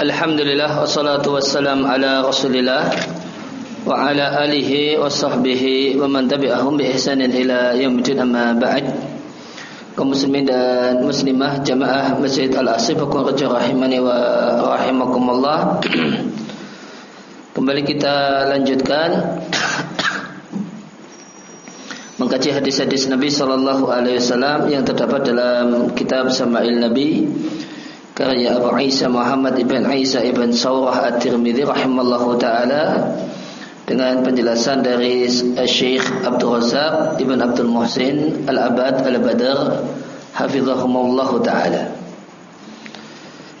Alhamdulillah wassalatu wassalam ala Rasulillah wa ala alihi wa sahbihi wa man tabi'ahum bi ihsanin ila yaumil amma ba'd. Kaum muslimin dan muslimah jamaah Masjid Al-Asif wa rahimani wa rahimakumullah. Kembali kita lanjutkan mengkaji hadis-hadis Nabi sallallahu alaihi wasallam yang terdapat dalam kitab Sama'il Nabi karya Abu Isa Muhammad ibn Isa ibn Sawrah At-Tirmidzi rahimallahu taala dengan penjelasan dari Syekh Abdul Razak ibn Abdul Muhsin Al-Abad Al-Badr hafizahumullahu taala.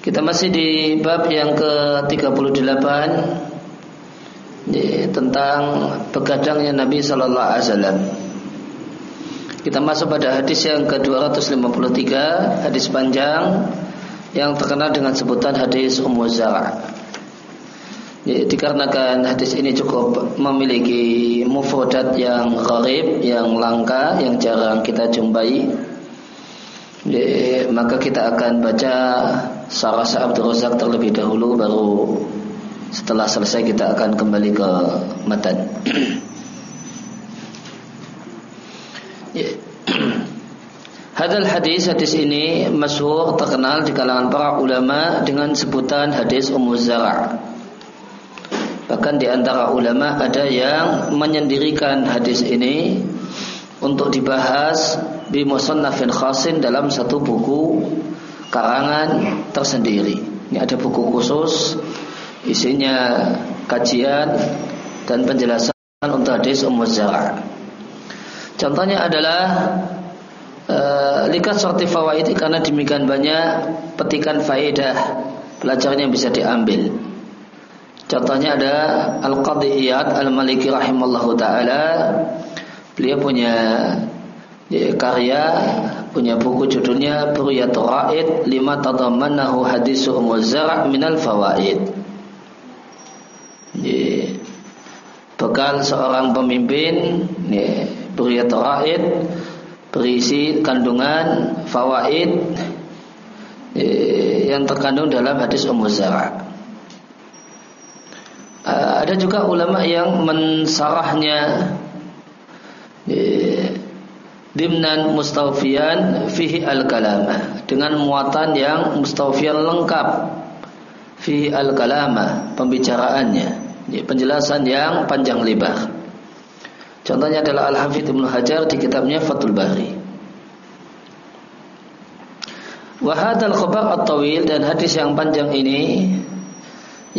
Kita masih di bab yang ke-38 tentang begadangnya Nabi sallallahu alaihi wasallam. Kita masuk pada hadis yang ke-253, hadis panjang yang terkenal dengan sebutan hadis Ummu Zara. Ya, dikarenakan hadis ini cukup memiliki mufradat yang gharib, yang langka, yang jarang kita jumpai. Ya, maka kita akan baca Sarah Abdul Razak terlebih dahulu baru setelah selesai kita akan kembali ke matan. ya. Hadal hadis hadis ini masyhur terkenal di kalangan para ulama dengan sebutan hadis Ummu Zara. Bahkan di antara ulama ada yang menyendirikan hadis ini untuk dibahas di musannafin khasin dalam satu buku karangan tersendiri. Ini ada buku khusus isinya kajian dan penjelasan untuk hadis Ummu Zara. Contohnya adalah likat sorti fawaid karena demikian banyak petikan faedah pelajaran bisa diambil. Contohnya ada Al-Qadiyat Al-Maliki rahimallahu taala. Beliau punya ya, karya punya buku judulnya Buryatul Ra'id lima tadammannahu hadisu muzara' minal fawaid. Ya, bekal seorang pemimpin ya, Buryatul Ra'id berisi kandungan fawaid eh, yang terkandung dalam hadis Ummu Zara. Eh, ada juga ulama yang mensarahnya eh, dimnan mustawfiyan fihi al-kalama dengan muatan yang mustawfiyan lengkap fihi al-kalama pembicaraannya penjelasan yang panjang lebar Contohnya adalah Al-Hafidh Ibnu Hajar di kitabnya Fathul Bari. Wahadal khabar at-tawil dan hadis yang panjang ini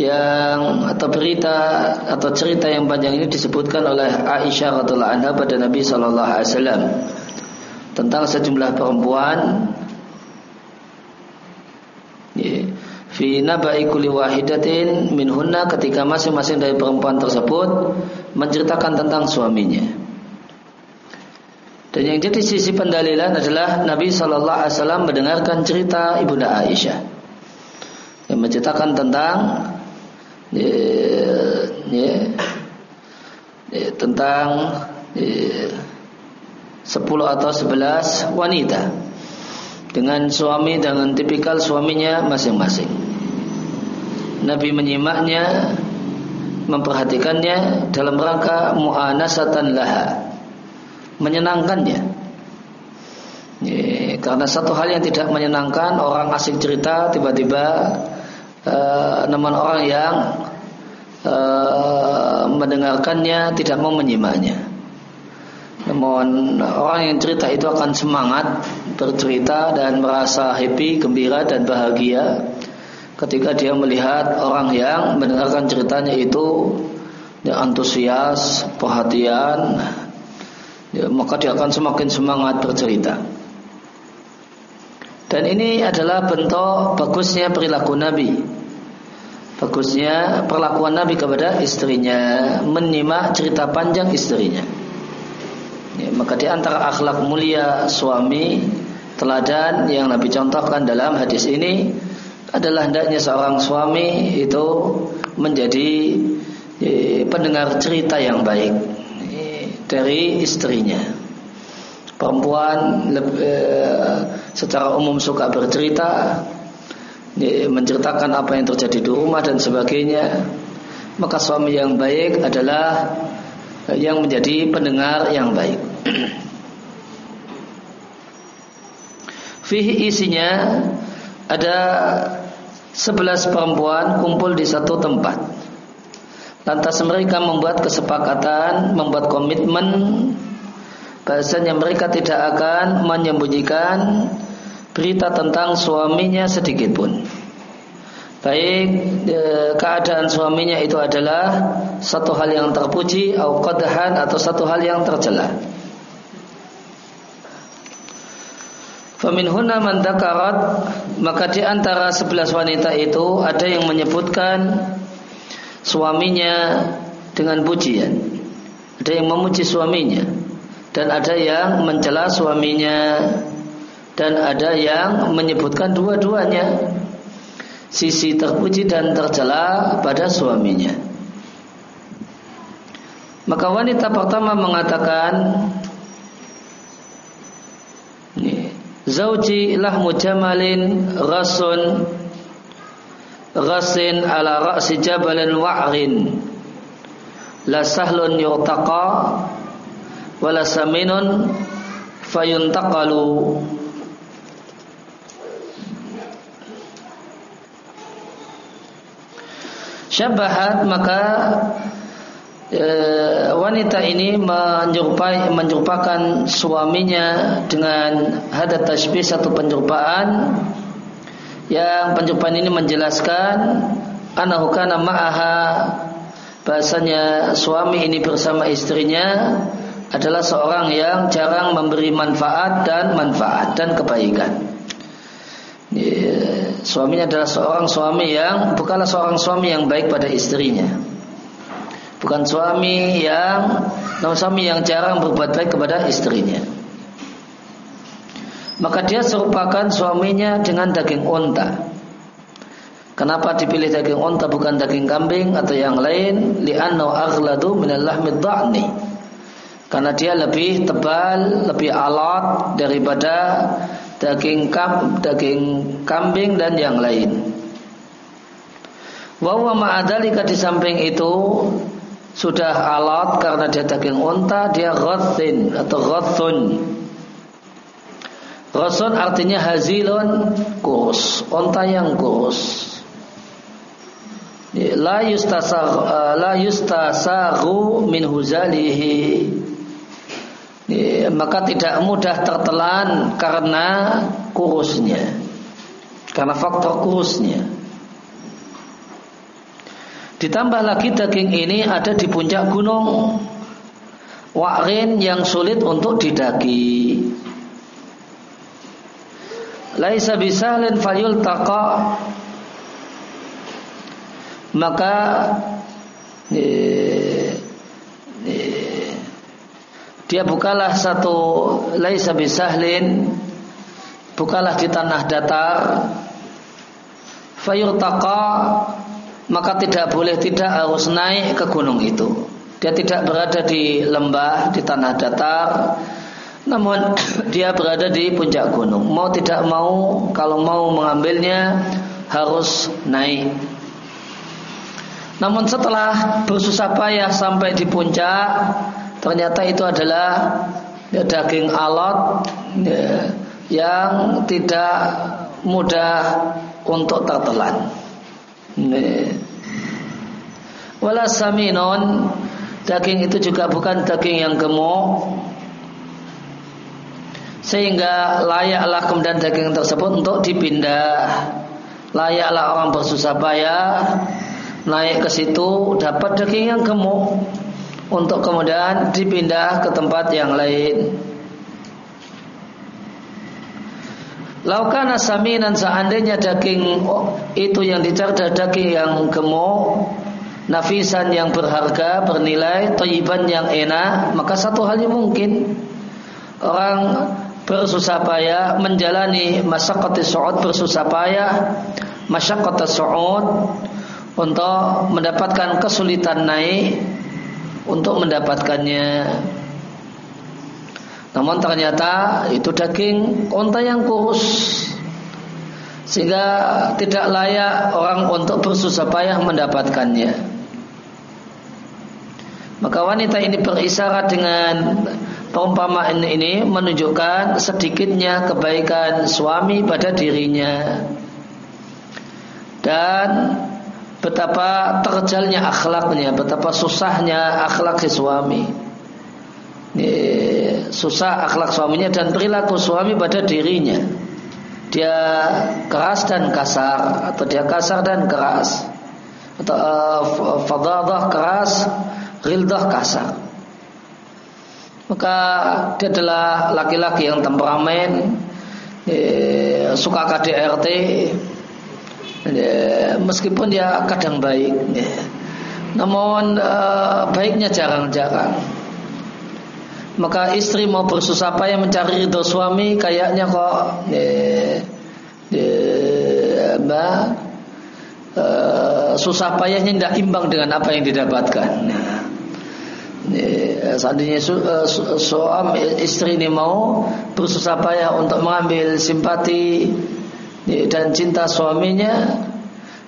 yang atau berita atau cerita yang panjang ini disebutkan oleh Aisyah radhiallahu anha pada Nabi sallallahu alaihi wasallam tentang sejumlah perempuan fi nabai kulli wahidatin minhunna ketika masing-masing dari perempuan tersebut menceritakan tentang suaminya. Dan yang jadi sisi pendalilan adalah Nabi Shallallahu Alaihi Wasallam mendengarkan cerita ibunda Aisyah yang menceritakan tentang ya, ya, ya, tentang ya, 10 atau 11 wanita dengan suami dengan tipikal suaminya masing-masing. Nabi menyimaknya memperhatikannya dalam rangka mu'anasatan laha. Menyenangkannya. Ya, karena satu hal yang tidak menyenangkan orang asing cerita tiba-tiba uh, namun orang yang uh, mendengarkannya tidak mau menyimaknya namun orang yang cerita itu akan semangat bercerita dan merasa happy, gembira dan bahagia ketika dia melihat orang yang mendengarkan ceritanya itu ya, antusias, perhatian, ya, maka dia akan semakin semangat bercerita. Dan ini adalah bentuk bagusnya perilaku Nabi. Bagusnya perlakuan Nabi kepada istrinya, menyimak cerita panjang istrinya. Ya, maka di antara akhlak mulia suami teladan yang Nabi contohkan dalam hadis ini adalah hendaknya seorang suami itu menjadi e, pendengar cerita yang baik e, dari istrinya. Perempuan e, secara umum suka bercerita menceritakan apa yang terjadi di rumah dan sebagainya maka suami yang baik adalah yang menjadi pendengar yang baik Fihi isinya ada sebelas perempuan kumpul di satu tempat. Lantas mereka membuat kesepakatan, membuat komitmen bahasanya mereka tidak akan menyembunyikan berita tentang suaminya sedikit pun. Baik e, keadaan suaminya itu adalah satu hal yang terpuji atau atau satu hal yang tercela. Famin huna maka di antara sebelas wanita itu ada yang menyebutkan suaminya dengan pujian. Ada yang memuji suaminya dan ada yang mencela suaminya dan ada yang menyebutkan dua-duanya sisi terpuji dan tercela pada suaminya. Maka wanita pertama mengatakan Zauji lahmu jamalin ghasun ghasin ala ra'si jabalin wa'rin. La sahlun yurtaqa wala saminun fayuntaqalu. Syabahat maka e, wanita ini menyerupai menyerupakan suaminya dengan hadat tasbih satu penyerupaan yang penyerupaan ini menjelaskan anahu kana ma'aha. Bahasanya suami ini bersama istrinya adalah seorang yang jarang memberi manfaat dan manfaat dan kebaikan. Suaminya adalah seorang suami yang bukanlah seorang suami yang baik pada istrinya bukan suami yang namun suami yang jarang berbuat baik kepada istrinya. Maka dia serupakan suaminya dengan daging unta. Kenapa dipilih daging unta bukan daging kambing atau yang lain? Li'annahu aghladu minal lahmid dha'ni. Karena dia lebih tebal, lebih alat daripada daging kam, daging kambing dan yang lain. Wa ma'adalika di samping itu sudah alat karena dia daging unta dia ghathin atau ghathun Ghathun artinya hazilun kurus. Unta yang kurus. La yustasar la yustasaru min huzalihi. Maka tidak mudah tertelan karena kurusnya. Karena faktor kurusnya Ditambah lagi daging ini ada di puncak gunung. Wa'rin yang sulit untuk didaki Laisa bisahlin fayul taqa Maka eh, eh, Dia bukalah satu Laisa bisahlin. Bukalah di tanah datar. Fayul taqa maka tidak boleh tidak harus naik ke gunung itu. Dia tidak berada di lembah, di tanah datar, namun dia berada di puncak gunung. Mau tidak mau, kalau mau mengambilnya harus naik. Namun setelah bersusah payah sampai di puncak, ternyata itu adalah ya, daging alot ya, yang tidak mudah untuk tertelan. Wala saminon Daging itu juga bukan daging yang gemuk. Sehingga layaklah kemudian daging tersebut untuk dipindah. Layaklah orang bersusah payah Naik ke situ dapat daging yang gemuk. Untuk kemudian dipindah ke tempat yang lain Laukana saminan seandainya daging itu yang dicari daging yang gemuk, nafisan yang berharga, bernilai, toyiban yang enak, maka satu hal yang mungkin orang bersusah payah menjalani masyaqqatis su'ud bersusah payah, masyaqqatis su'ud untuk mendapatkan kesulitan naik untuk mendapatkannya. Namun ternyata itu daging unta yang kurus sehingga tidak layak orang untuk bersusah payah mendapatkannya. Maka wanita ini berisyarat dengan perumpamaan ini menunjukkan sedikitnya kebaikan suami pada dirinya dan betapa terjalnya akhlaknya, betapa susahnya akhlak si suami. Ini, susah akhlak suaminya dan perilaku suami pada dirinya. Dia keras dan kasar atau dia kasar dan keras atau uh, fadadah keras ghildah kasar. Maka dia adalah laki-laki yang temperamen, eh, suka KDRT, eh, meskipun dia kadang baik, eh, namun eh, baiknya jarang-jarang. Maka istri mau bersusah payah mencari ridho suami, kayaknya kok eh, eh, bah, eh, susah payahnya tidak imbang dengan apa yang didapatkan. Nah, seandainya su, uh, su, suami istri ini mau bersusah payah untuk mengambil simpati dan cinta suaminya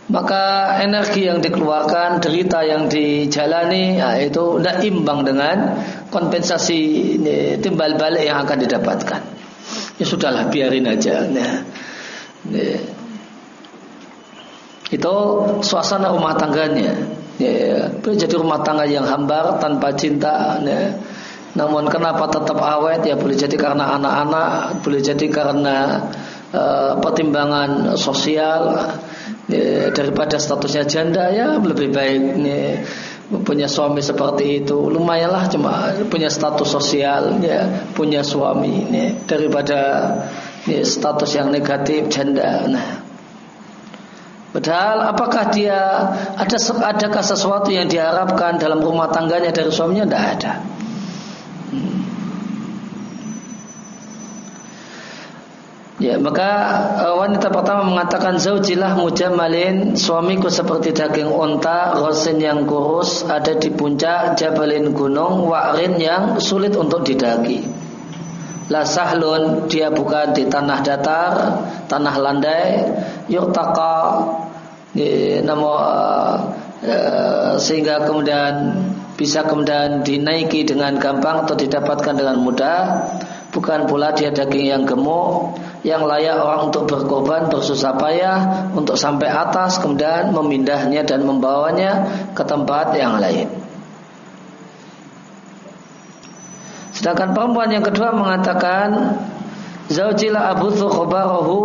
maka energi yang dikeluarkan derita yang dijalani ya, itu tidak imbang dengan kompensasi ini, timbal balik yang akan didapatkan. Ya sudahlah biarin aja nah, ini, itu suasana rumah tangganya ya, boleh jadi rumah tangga yang hambar tanpa cinta ya. namun kenapa tetap awet? Ya boleh jadi karena anak-anak boleh jadi karena uh, pertimbangan sosial ya, daripada statusnya janda ya lebih baik ya, punya suami seperti itu lumayanlah cuma punya status sosial ya punya suami ya, daripada ya, status yang negatif janda nah Padahal apakah dia ada adakah sesuatu yang diharapkan dalam rumah tangganya dari suaminya? Tidak ada. Hmm. Ya, maka uh, wanita pertama mengatakan zaujilah mujamalin suamiku seperti daging onta rosin yang kurus ada di puncak jabalin gunung wa'rin yang sulit untuk didaki. La sahlun dia bukan di tanah datar, tanah landai, yurtaqa namun uh, uh, sehingga kemudian bisa kemudian dinaiki dengan gampang atau didapatkan dengan mudah. Bukan pula dia daging yang gemuk yang layak orang untuk berkorban bersusah payah untuk sampai atas kemudian memindahnya dan membawanya ke tempat yang lain sedangkan perempuan yang kedua mengatakan Zaujila Abu khobarahu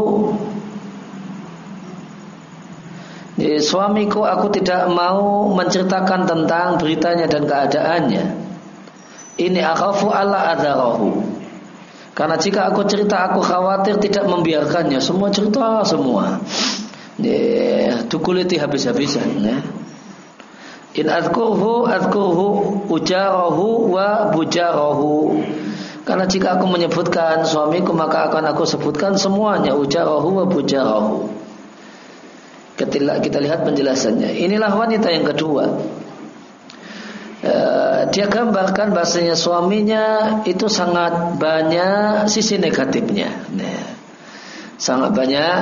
suamiku aku tidak mau menceritakan tentang beritanya dan keadaannya. Ini akhafu Allah adarahu. Karena jika aku cerita aku khawatir tidak membiarkannya. Semua cerita semua. Ya, dukuliti habis-habisan. Ya. In adkurhu adkurhu ujarahu wa bujarahu. Karena jika aku menyebutkan suamiku maka akan aku sebutkan semuanya ujarahu wa bujarahu. Ketika kita lihat penjelasannya. Inilah wanita yang kedua. Uh, dia gambarkan bahasanya suaminya itu sangat banyak sisi negatifnya. Nah, sangat banyak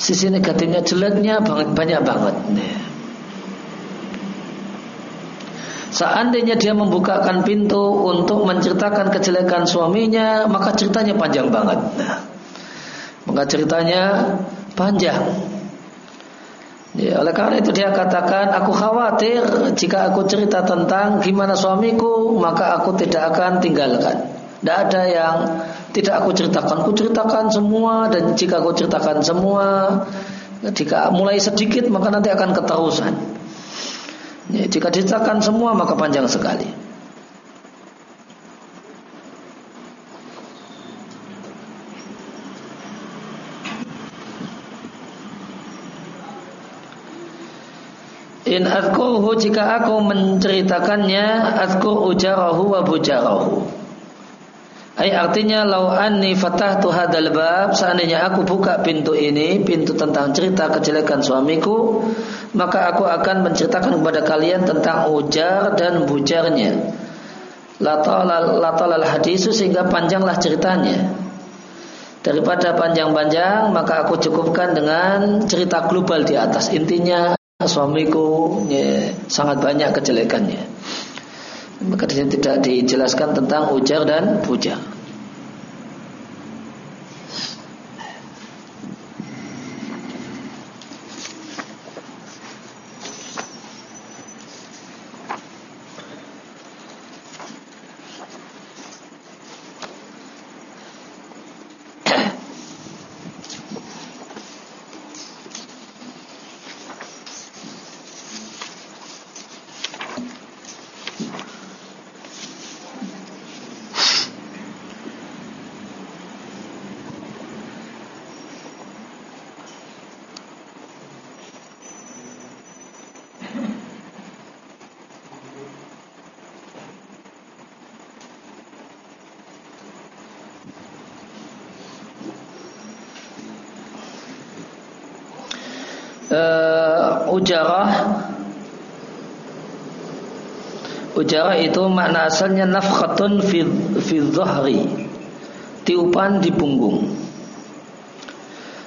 sisi negatifnya, jeleknya banget, banyak banget. Nah. Seandainya dia membukakan pintu untuk menceritakan kejelekan suaminya, maka ceritanya panjang banget. Nah, maka ceritanya panjang. Ya, oleh karena itu dia katakan, aku khawatir jika aku cerita tentang gimana suamiku, maka aku tidak akan tinggalkan. Tidak ada yang tidak aku ceritakan. Aku ceritakan semua dan jika aku ceritakan semua, jika mulai sedikit maka nanti akan keterusan. Ya, jika diceritakan semua maka panjang sekali. In adkuruhu jika aku menceritakannya adkur ujarahu wa bujarahu. Ay artinya lau anni fatahtu hadal bab seandainya aku buka pintu ini pintu tentang cerita kejelekan suamiku maka aku akan menceritakan kepada kalian tentang ujar dan bujarnya. Latalal hadisu sehingga panjanglah ceritanya. Daripada panjang-panjang maka aku cukupkan dengan cerita global di atas. Intinya suamiku ya, sangat banyak kejelekannya. Maka di tidak dijelaskan tentang ujar dan pujar uh, ujarah Ujarah itu makna asalnya nafkhatun fi, fi Tiupan di punggung.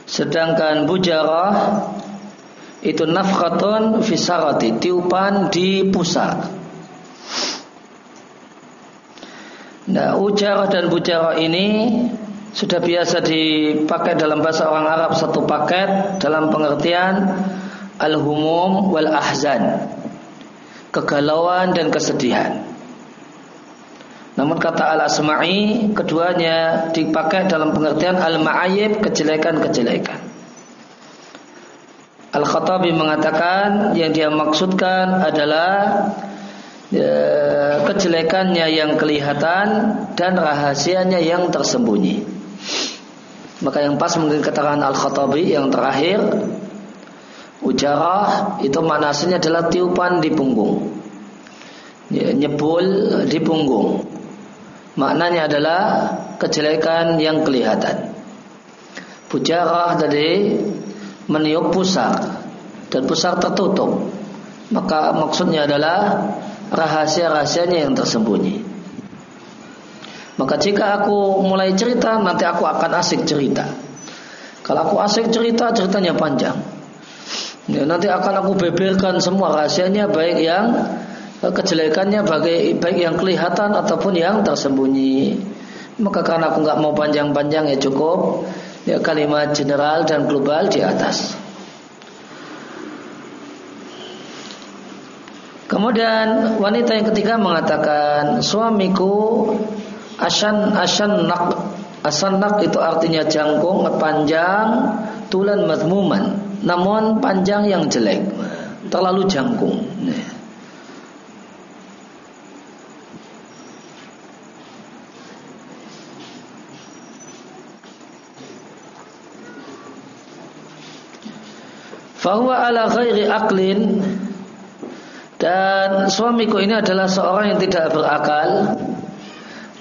Sedangkan bujarah Itu nafkhatun fi sarati Tiupan di pusat. Nah ujarah dan bujarah ini sudah biasa dipakai dalam bahasa orang Arab satu paket dalam pengertian al-humum wal ahzan kegalauan dan kesedihan namun kata al-asma'i keduanya dipakai dalam pengertian al-ma'ayib kejelekan-kejelekan Al-Khattabi mengatakan yang dia maksudkan adalah ya, kejelekannya yang kelihatan dan rahasianya yang tersembunyi. Maka yang pas mungkin keterangan Al-Khattabi yang terakhir Ujarah itu manasnya adalah tiupan di punggung. Nyebul di punggung. Maknanya adalah kejelekan yang kelihatan. Bujarah tadi meniup pusar Dan pusar tertutup. Maka maksudnya adalah rahasia-rahasianya yang tersembunyi. Maka jika aku mulai cerita nanti aku akan asik cerita. Kalau aku asik cerita ceritanya panjang. Ya, nanti akan aku beberkan semua rahasianya baik yang eh, kejelekannya baik baik yang kelihatan ataupun yang tersembunyi. Maka karena aku nggak mau panjang-panjang ya cukup ya kalimat general dan global di atas. Kemudian wanita yang ketiga mengatakan suamiku Asan asan nak asan nak itu artinya jangkung panjang tulan mazmuman namun panjang yang jelek. Terlalu jangkung. Fahuwa ala ghairi aklin. Dan suamiku ini adalah seorang yang tidak berakal.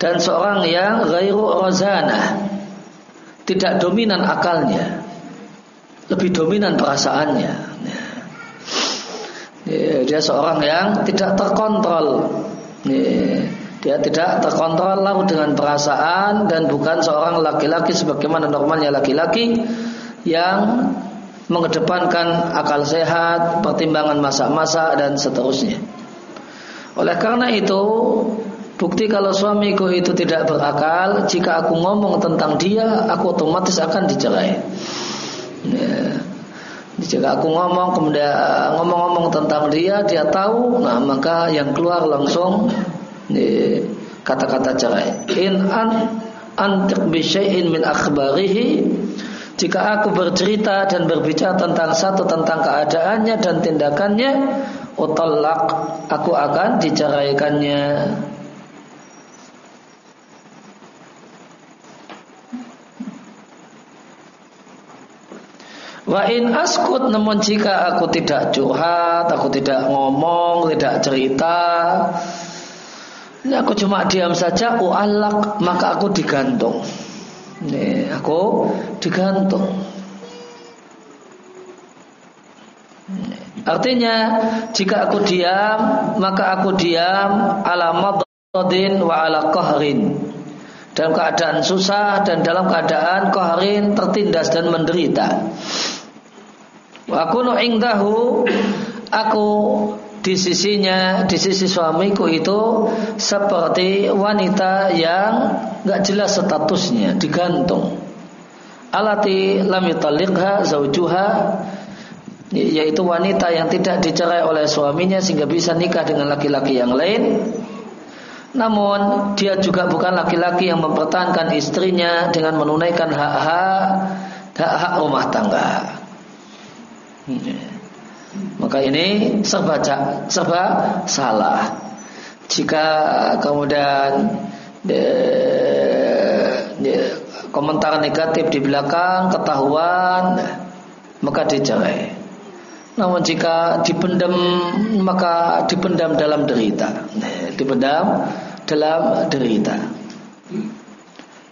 Dan seorang yang ghairu rozana tidak dominan akalnya lebih dominan perasaannya ya, dia seorang yang tidak terkontrol ya, dia tidak terkontrol lalu dengan perasaan dan bukan seorang laki-laki sebagaimana normalnya laki-laki yang mengedepankan akal sehat, pertimbangan masa-masa dan seterusnya. Oleh karena itu, Bukti kalau suamiku itu tidak berakal, jika aku ngomong tentang dia, aku otomatis akan dicerai. Ya. Jika aku ngomong kemudian ngomong-ngomong tentang dia, dia tahu, nah maka yang keluar langsung kata-kata cerai. In an antiq bi min akhbarihi jika aku bercerita dan berbicara tentang satu tentang keadaannya dan tindakannya, utallaq aku akan diceraikannya. Wa in askut namun jika aku tidak curhat, aku tidak ngomong, tidak cerita, ini aku cuma diam saja, ualak maka aku digantung. Ini aku digantung. Artinya jika aku diam maka aku diam ala madadin wa ala qahrin dalam keadaan susah dan dalam keadaan koharin tertindas dan menderita. Wa kunu ingdahu aku di sisinya, di sisi suamiku itu seperti wanita yang nggak jelas statusnya, digantung. Alati lam yutalliqha zaujuha yaitu wanita yang tidak dicerai oleh suaminya sehingga bisa nikah dengan laki-laki yang lain. Namun dia juga bukan laki-laki yang mempertahankan istrinya dengan menunaikan hak-hak hak-hak rumah tangga. Maka ini serba serba salah. Jika kemudian de, de, komentar negatif di belakang ketahuan, maka dicerai. Namun jika dipendam maka dipendam dalam derita. Dipendam dalam derita.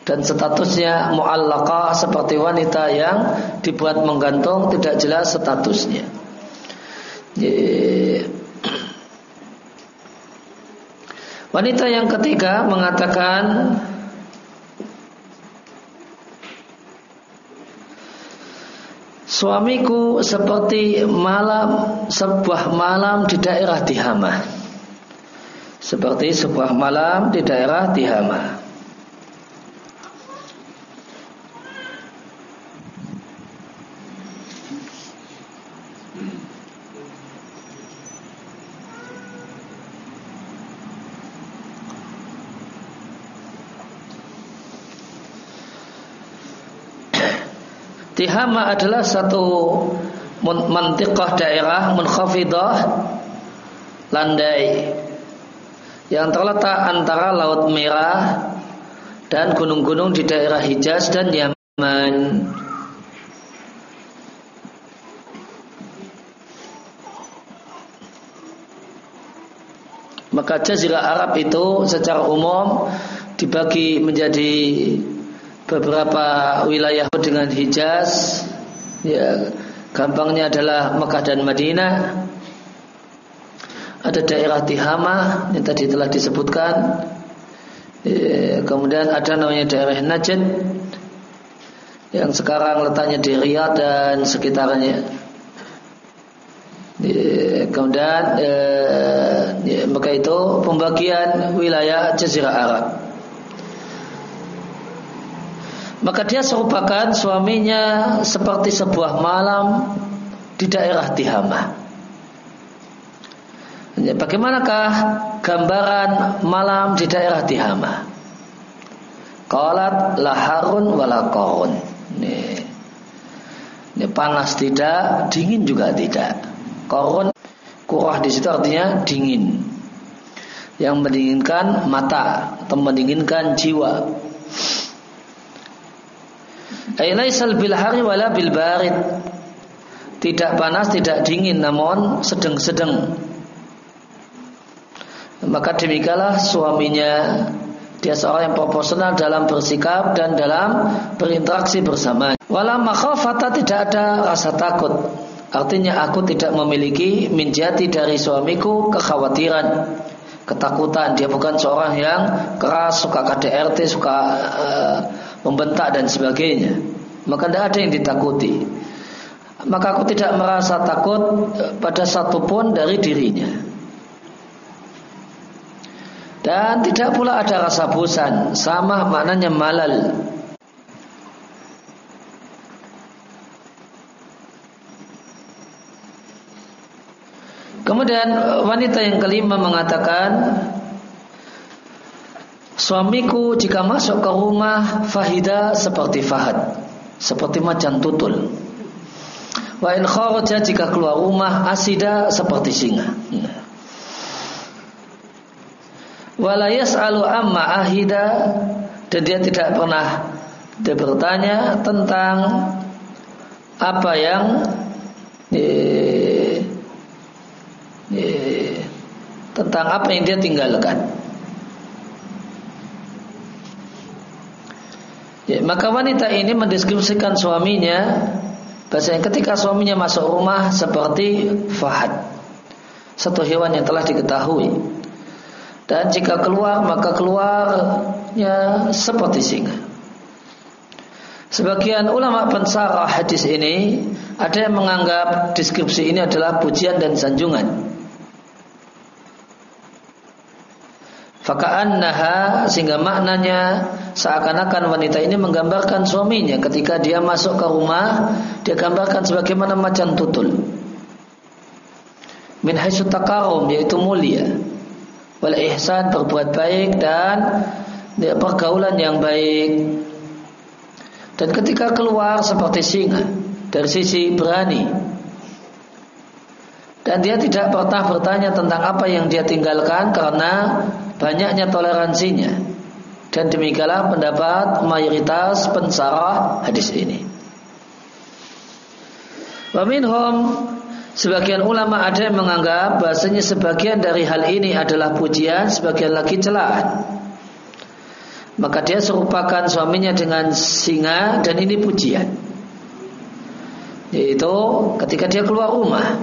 Dan statusnya mu'allaqah seperti wanita yang dibuat menggantung tidak jelas statusnya. Wanita yang ketiga mengatakan Suamiku seperti malam sebuah malam di daerah Tihama. Seperti sebuah malam di daerah Tihama. Tihama adalah satu mantiqah daerah munkhafidah landai yang terletak antara Laut Merah dan gunung-gunung di daerah Hijaz dan Yaman. Maka jazirah Arab itu secara umum dibagi menjadi beberapa wilayah dengan Hijaz. Ya gampangnya adalah Mekah dan Madinah. Ada daerah Tihama yang tadi telah disebutkan. Ya, kemudian ada namanya daerah Najd yang sekarang letaknya di Riyadh dan sekitarnya. Ya, kemudian eh, ya, maka itu pembagian wilayah Jazirah Arab maka dia serupakan suaminya seperti sebuah malam di daerah Tihama. Bagaimanakah gambaran malam di daerah Tihama? Qalat laharun walakorun. Ini, ini panas tidak, dingin juga tidak. Korun kurah di situ artinya dingin. Yang mendinginkan mata atau mendinginkan jiwa. Ailaisal bil hari wala bil. Tidak panas, tidak dingin, namun sedang-sedang. Maka demikianlah suaminya dia seorang yang proporsional dalam bersikap dan dalam berinteraksi bersama. Wala makhafata tidak ada rasa takut. Artinya aku tidak memiliki menjati dari suamiku kekhawatiran, ketakutan. Dia bukan seorang yang keras, suka KDRT, suka uh, membentak dan sebagainya. Maka tidak ada yang ditakuti. Maka aku tidak merasa takut eh, pada satupun dari dirinya. Dan tidak pula ada rasa bosan. Sama maknanya malal. Kemudian wanita yang kelima mengatakan Suamiku jika masuk ke rumah Fahida seperti Fahad. Seperti macan tutul. Wa in kharaja jika keluar rumah Asida seperti singa. Wala yas'alu amma ahida Dan dia tidak pernah Dia bertanya tentang Apa yang eh, eh, Tentang apa yang dia tinggalkan Ya, maka wanita ini mendeskripsikan suaminya bahasanya ketika suaminya masuk rumah seperti fahad satu hewan yang telah diketahui dan jika keluar maka keluar ya seperti singa. Sebagian ulama pensarah hadis ini ada yang menganggap deskripsi ini adalah pujian dan sanjungan. Faka'annaha sehingga maknanya seakan-akan wanita ini menggambarkan suaminya ketika dia masuk ke rumah dia gambarkan sebagaimana macan tutul. Min haitsu takarum yaitu mulia. Wal ihsan berbuat baik dan ya, pergaulan yang baik. Dan ketika keluar seperti singa dari sisi berani dan dia tidak pernah bertanya tentang apa yang dia tinggalkan karena banyaknya toleransinya dan demikianlah pendapat mayoritas pensarah hadis ini. Wa minhum sebagian ulama ada yang menganggap bahasanya sebagian dari hal ini adalah pujian, sebagian lagi celaan. Maka dia serupakan suaminya dengan singa dan ini pujian. Yaitu ketika dia keluar rumah,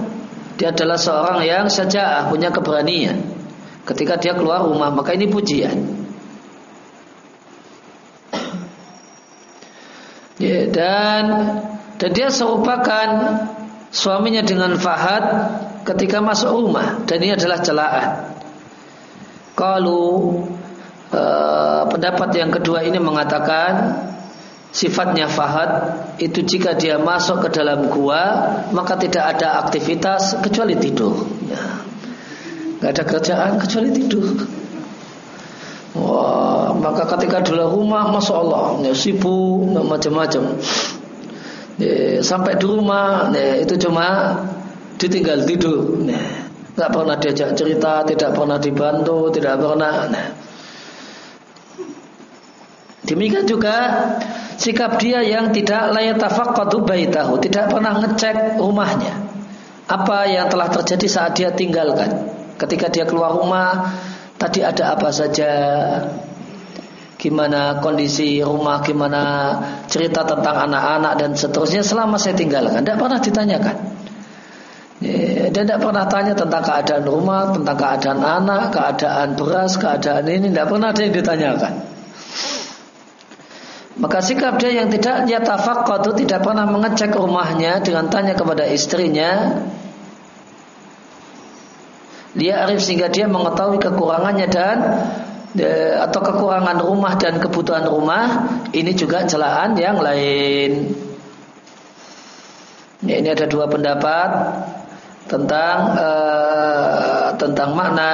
dia adalah seorang yang saja punya keberanian ketika dia keluar rumah maka ini pujian. Ya, dan dan dia serupakan suaminya dengan Fahad ketika masuk rumah. Dan ini adalah celaan. Kalau eh, pendapat yang kedua ini mengatakan sifatnya Fahad itu jika dia masuk ke dalam gua maka tidak ada aktivitas kecuali tidur. Ya nggak ada kerjaan kecuali tidur. Wah, maka ketika di rumah, masya Allah, ya, sibuk, macam-macam. Ya, sampai di rumah, ya, itu cuma ditinggal tidur. Ya, nggak pernah diajak cerita, tidak pernah dibantu, tidak pernah. Nah. Demikian juga sikap dia yang tidak layak tafaqqatu baitahu, tidak pernah ngecek rumahnya. Apa yang telah terjadi saat dia tinggalkan. Ketika dia keluar rumah, tadi ada apa saja? Gimana kondisi rumah, gimana cerita tentang anak-anak dan seterusnya selama saya tinggalkan. Tidak pernah ditanyakan. Ya, dan tidak pernah tanya tentang keadaan rumah, tentang keadaan anak, keadaan beras, keadaan ini. Tidak pernah ada yang ditanyakan. Maka sikap dia yang tidak itu tidak pernah mengecek rumahnya dengan tanya kepada istrinya dia arif sehingga dia mengetahui kekurangannya dan e, atau kekurangan rumah dan kebutuhan rumah ini juga celaan yang lain. Ya, ini ada dua pendapat tentang e, tentang makna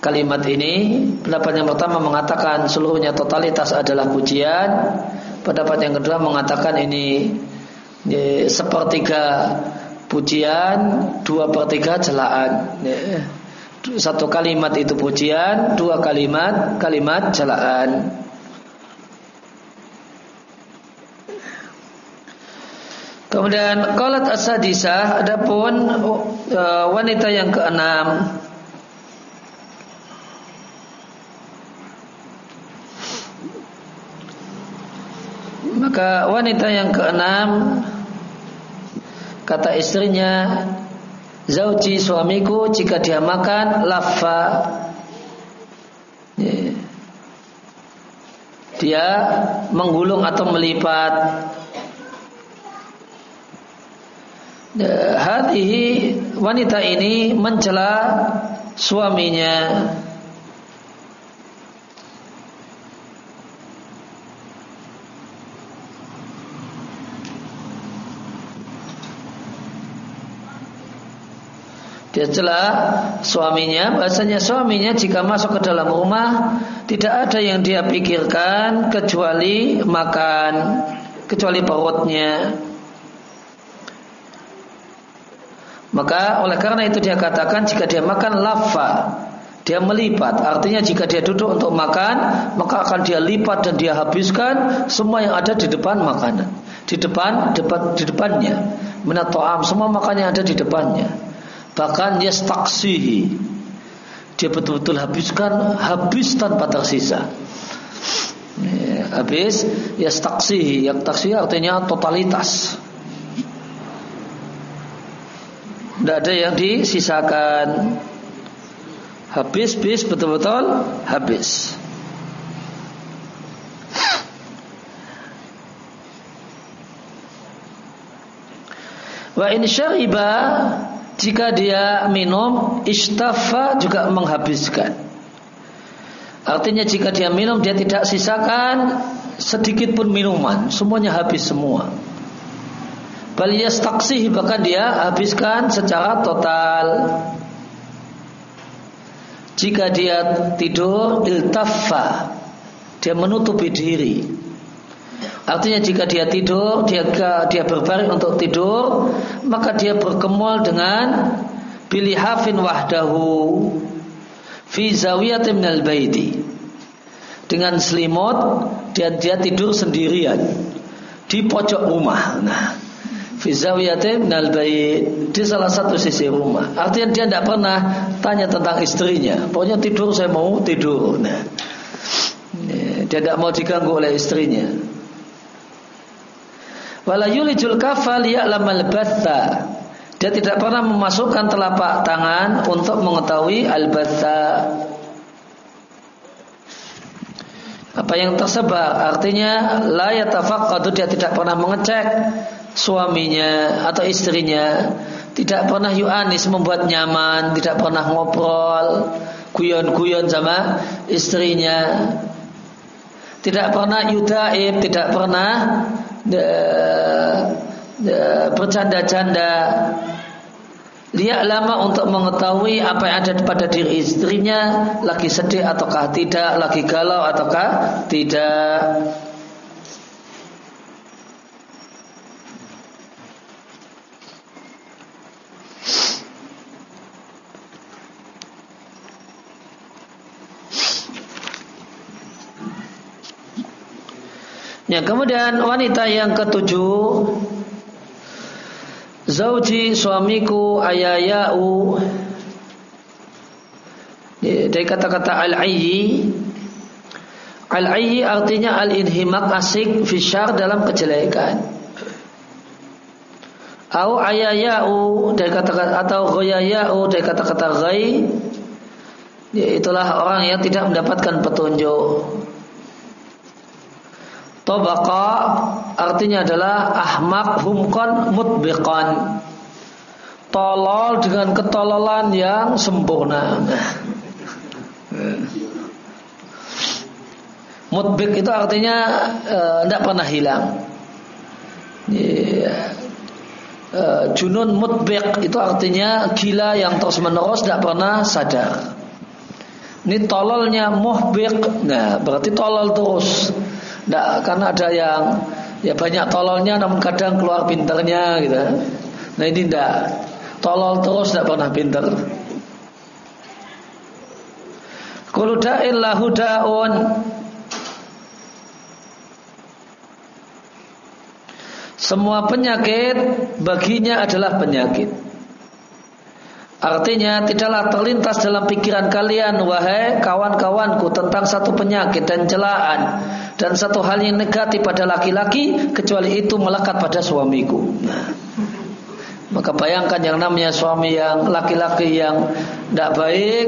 kalimat ini. Pendapat yang pertama mengatakan seluruhnya totalitas adalah pujian. Pendapat yang kedua mengatakan ini e, sepertiga pujian, dua per tiga celaan. Ya. Satu kalimat itu pujian, dua kalimat kalimat celaan. Kemudian qalat asadisah adapun uh, wanita yang keenam maka wanita yang keenam Kata istrinya, Zauji suamiku jika dia makan laffa. Ya. dia menggulung atau melipat. Ya, hatihi wanita ini mencela suaminya Dia celah suaminya, bahasanya suaminya jika masuk ke dalam rumah tidak ada yang dia pikirkan kecuali makan, kecuali perutnya. Maka oleh karena itu dia katakan jika dia makan lava, dia melipat. Artinya jika dia duduk untuk makan, maka akan dia lipat dan dia habiskan semua yang ada di depan makanan. Di depan, depan di depannya. Menatoam semua makannya ada di depannya bahkan yastaksihi dia betul-betul habiskan habis tanpa tersisa. Habis yastaksihi yastaksihi artinya totalitas. Tidak ada yang disisakan. Habis-habis betul-betul habis. Wa in syariba jika dia minum istafa juga menghabiskan. Artinya jika dia minum dia tidak sisakan sedikit pun minuman, semuanya habis semua. Balias taksih bahkan dia habiskan secara total. Jika dia tidur iltaffa, dia menutupi diri. Artinya jika dia tidur, dia dia berbaring untuk tidur, maka dia berkemul dengan bilihafin wahdahu fi zawiyatin minal baiti. Dengan selimut dan dia tidur sendirian di pojok rumah. Nah, fi zawiyatin minal bait di salah satu sisi rumah. Artinya dia tidak pernah tanya tentang istrinya. Pokoknya tidur saya mau tidur. Nah, dia tidak mau diganggu oleh istrinya. Wala yulijul kafa liya'lamal batha. Dia tidak pernah memasukkan telapak tangan untuk mengetahui al-batha. Apa yang tersebar artinya la yatafaqqadu dia tidak pernah mengecek suaminya atau istrinya, tidak pernah yuanis membuat nyaman, tidak pernah ngobrol, guyon-guyon sama istrinya. Tidak pernah yudaib, tidak pernah bercanda-canda lama untuk mengetahui apa yang ada pada diri istrinya lagi sedih ataukah tidak, lagi galau ataukah tidak. Ya, kemudian wanita yang ketujuh. Zauji suamiku ayayau. Ya, Dari kata-kata al-ayyi. Al-ayyi artinya al-inhimak asik Fisyar dalam kejelekan. Au ayayau dari kata-kata atau ghayayau dari kata-kata ghay itulah orang yang tidak mendapatkan petunjuk Tobaka artinya adalah ahmak humkon mutbiqan. Tolol dengan ketololan yang sempurna. Mutbik itu artinya tidak uh, pernah hilang. Yeah. Uh, junun mutbik itu artinya gila yang terus menerus tidak pernah sadar. Ini tololnya muhbik, nah berarti tolol terus. Nggak, karena ada yang ya banyak tololnya namun kadang keluar pinternya gitu. Nah ini tidak tolol terus tidak pernah pinter. Kuluda'in lahu da'un Semua penyakit baginya adalah penyakit. Artinya tidaklah terlintas dalam pikiran kalian wahai kawan-kawanku tentang satu penyakit dan celaan dan satu hal yang negatif pada laki-laki kecuali itu melekat pada suamiku. Maka bayangkan yang namanya suami yang laki-laki yang tidak baik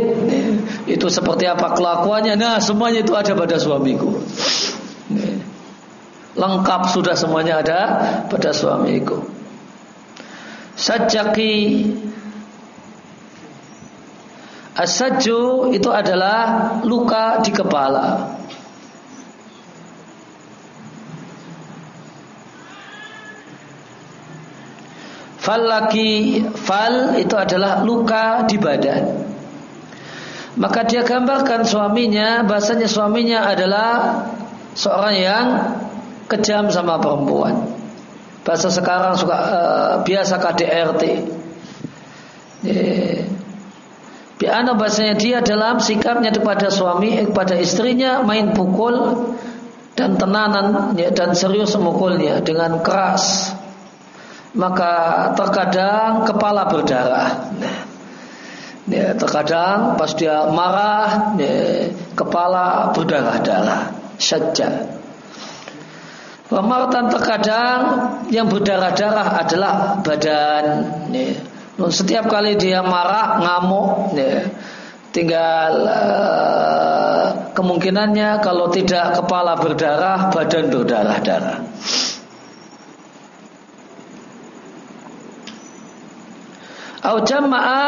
itu seperti apa kelakuannya. Nah semuanya itu ada pada suamiku. Lengkap sudah semuanya ada pada suamiku. Sajaki Asaju itu adalah luka di kepala. Fal laki fal itu adalah luka di badan. Maka dia gambarkan suaminya, bahasanya suaminya adalah seorang yang kejam sama perempuan. Bahasa sekarang suka uh, biasa KDRT. Yeah. Biana bahasanya dia dalam sikapnya kepada suami, eh, kepada istrinya main pukul dan tenanan ya, dan serius memukulnya dengan keras. Maka terkadang kepala berdarah. Ya, terkadang pas dia marah, ya, kepala berdarah-darah saja. Pemaratan terkadang yang berdarah-darah adalah badan. Ya. Setiap kali dia marah, ngamuk, ya, tinggal uh, kemungkinannya kalau tidak kepala berdarah, badan berdarah-darah. Au jama'a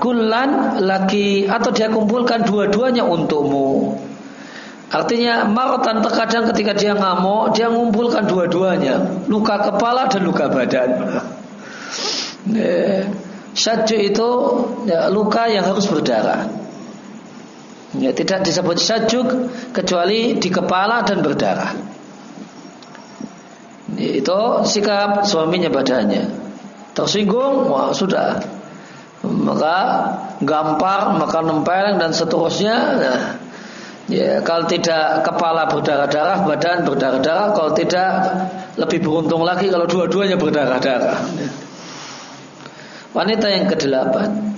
kullan laki atau dia kumpulkan dua-duanya untukmu. Artinya marotan terkadang ketika dia ngamuk dia mengumpulkan dua-duanya luka kepala dan luka badan. Syaju itu ya, luka yang harus berdarah. Ya, tidak disebut sajuk kecuali di kepala dan berdarah. Itu sikap suaminya badannya. Tersinggung, wah sudah. Maka gampar, maka nempel dan seterusnya. Nah, ya, kalau tidak kepala berdarah-darah, badan berdarah-darah. Kalau tidak lebih beruntung lagi kalau dua-duanya berdarah-darah. Wanita yang kedelapan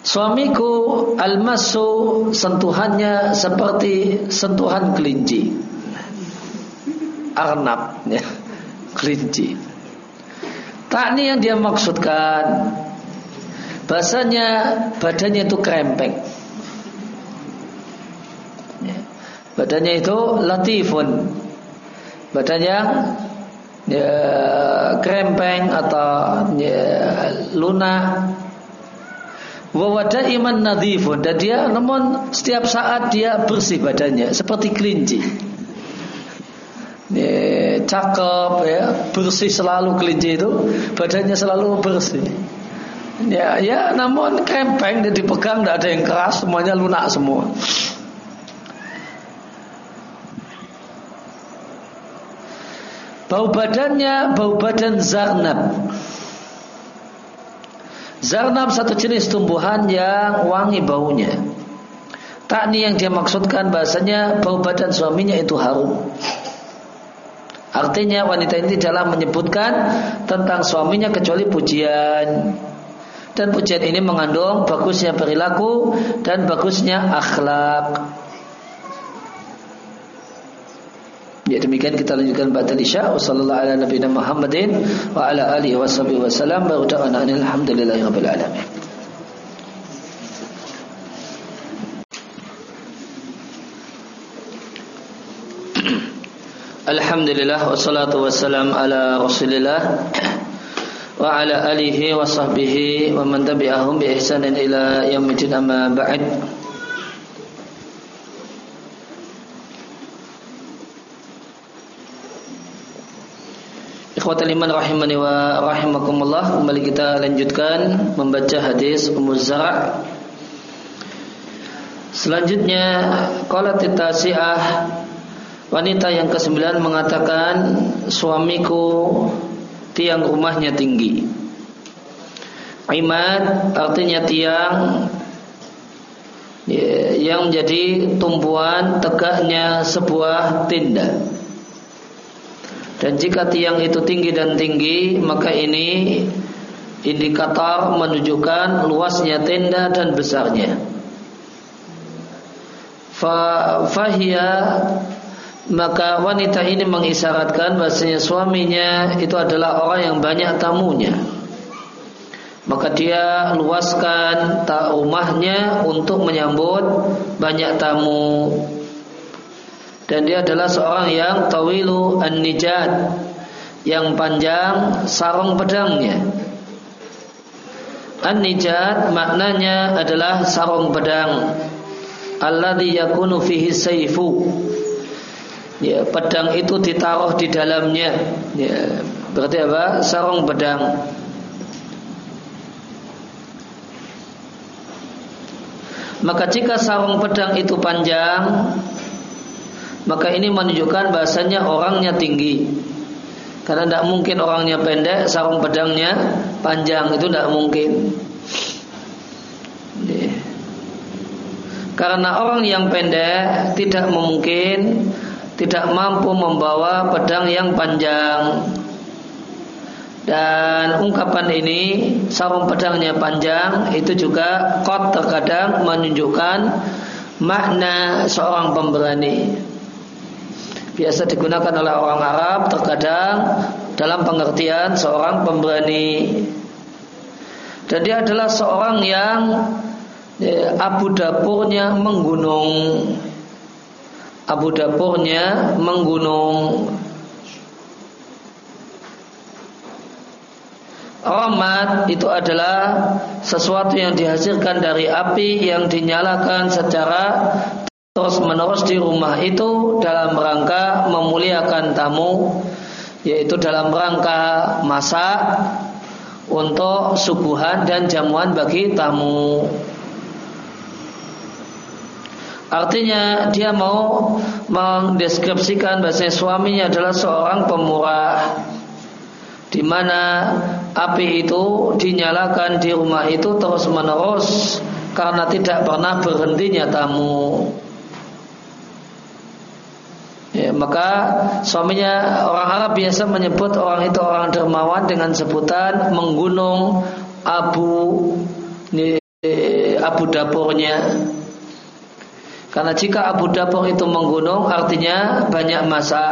Suamiku almasu sentuhannya seperti sentuhan kelinci. Arnab ya. Kelinci. Tak ini yang dia maksudkan. Bahasanya badannya itu krempeng. Ya. Badannya itu latifun. Badan yang ya, krempeng atau ya, lunak Wawada iman nadifun dan dia namun setiap saat dia bersih badannya seperti kelinci. Ya, cakep ya, bersih selalu kelinci itu, badannya selalu bersih. Ya, ya, namun kempeng dia dipegang tidak ada yang keras, semuanya lunak semua. Bau badannya bau badan zarnab Zarnab satu jenis tumbuhan yang wangi baunya. Takni yang dia maksudkan bahasanya bau badan suaminya itu harum. Artinya wanita ini dalam menyebutkan tentang suaminya kecuali pujian. Dan pujian ini mengandung bagusnya perilaku dan bagusnya akhlak. Ya demikian kita lanjutkan pada isya. Wassallallahu ala nabiyina Muhammadin wa ala washabihi wasallam. Wa da'wana alhamdulillahi rabbil alamin. Alhamdulillah wassalatu wassalam ala Rasulillah wa ala alihi wa sahbihi wa man tabi'ahum bi ihsanin ila yaumil amma ba'd. Ikhwatal iman rahimani wa rahimakumullah Kembali kita lanjutkan Membaca hadis Ummu Zara' Selanjutnya Qalat tasi'ah Wanita yang kesembilan mengatakan Suamiku Tiang rumahnya tinggi. Imad artinya tiang ya, Yang menjadi tumpuan tegaknya sebuah tindak dan jika tiang itu tinggi dan tinggi, maka ini indikator menunjukkan luasnya tenda dan besarnya. Fahia maka wanita ini mengisyaratkan bahasanya suaminya itu adalah orang yang banyak tamunya. Maka dia luaskan rumahnya untuk menyambut banyak tamu dan dia adalah seorang yang tawilu an-nijat yang panjang sarung pedangnya. An-nijat maknanya adalah sarung pedang alladhi yakunu fihi saifu. Ya, pedang itu ditaruh di dalamnya. Ya, berarti apa? Sarung pedang. Maka jika sarung pedang itu panjang maka ini menunjukkan bahasanya orangnya tinggi. Karena tidak mungkin orangnya pendek, sarung pedangnya panjang itu tidak mungkin. Karena orang yang pendek tidak mungkin tidak mampu membawa pedang yang panjang. Dan ungkapan ini sarung pedangnya panjang itu juga kot terkadang menunjukkan makna seorang pemberani biasa digunakan oleh orang Arab terkadang dalam pengertian seorang pemberani dan dia adalah seorang yang ya, abu dapurnya menggunung. Abu dapurnya menggunung. Rahmat itu adalah sesuatu yang dihasilkan dari api yang dinyalakan secara terus menerus di rumah itu dalam rangka memuliakan tamu yaitu dalam rangka masak untuk suguhan dan jamuan bagi tamu. Artinya dia mau mendeskripsikan bahasa suaminya adalah seorang pemurah di mana api itu dinyalakan di rumah itu terus menerus karena tidak pernah berhentinya tamu. Ya, maka suaminya orang Arab biasa menyebut orang itu orang dermawan dengan sebutan menggunung abu abu dapurnya karena jika Abu Dapur itu menggunung artinya banyak masa.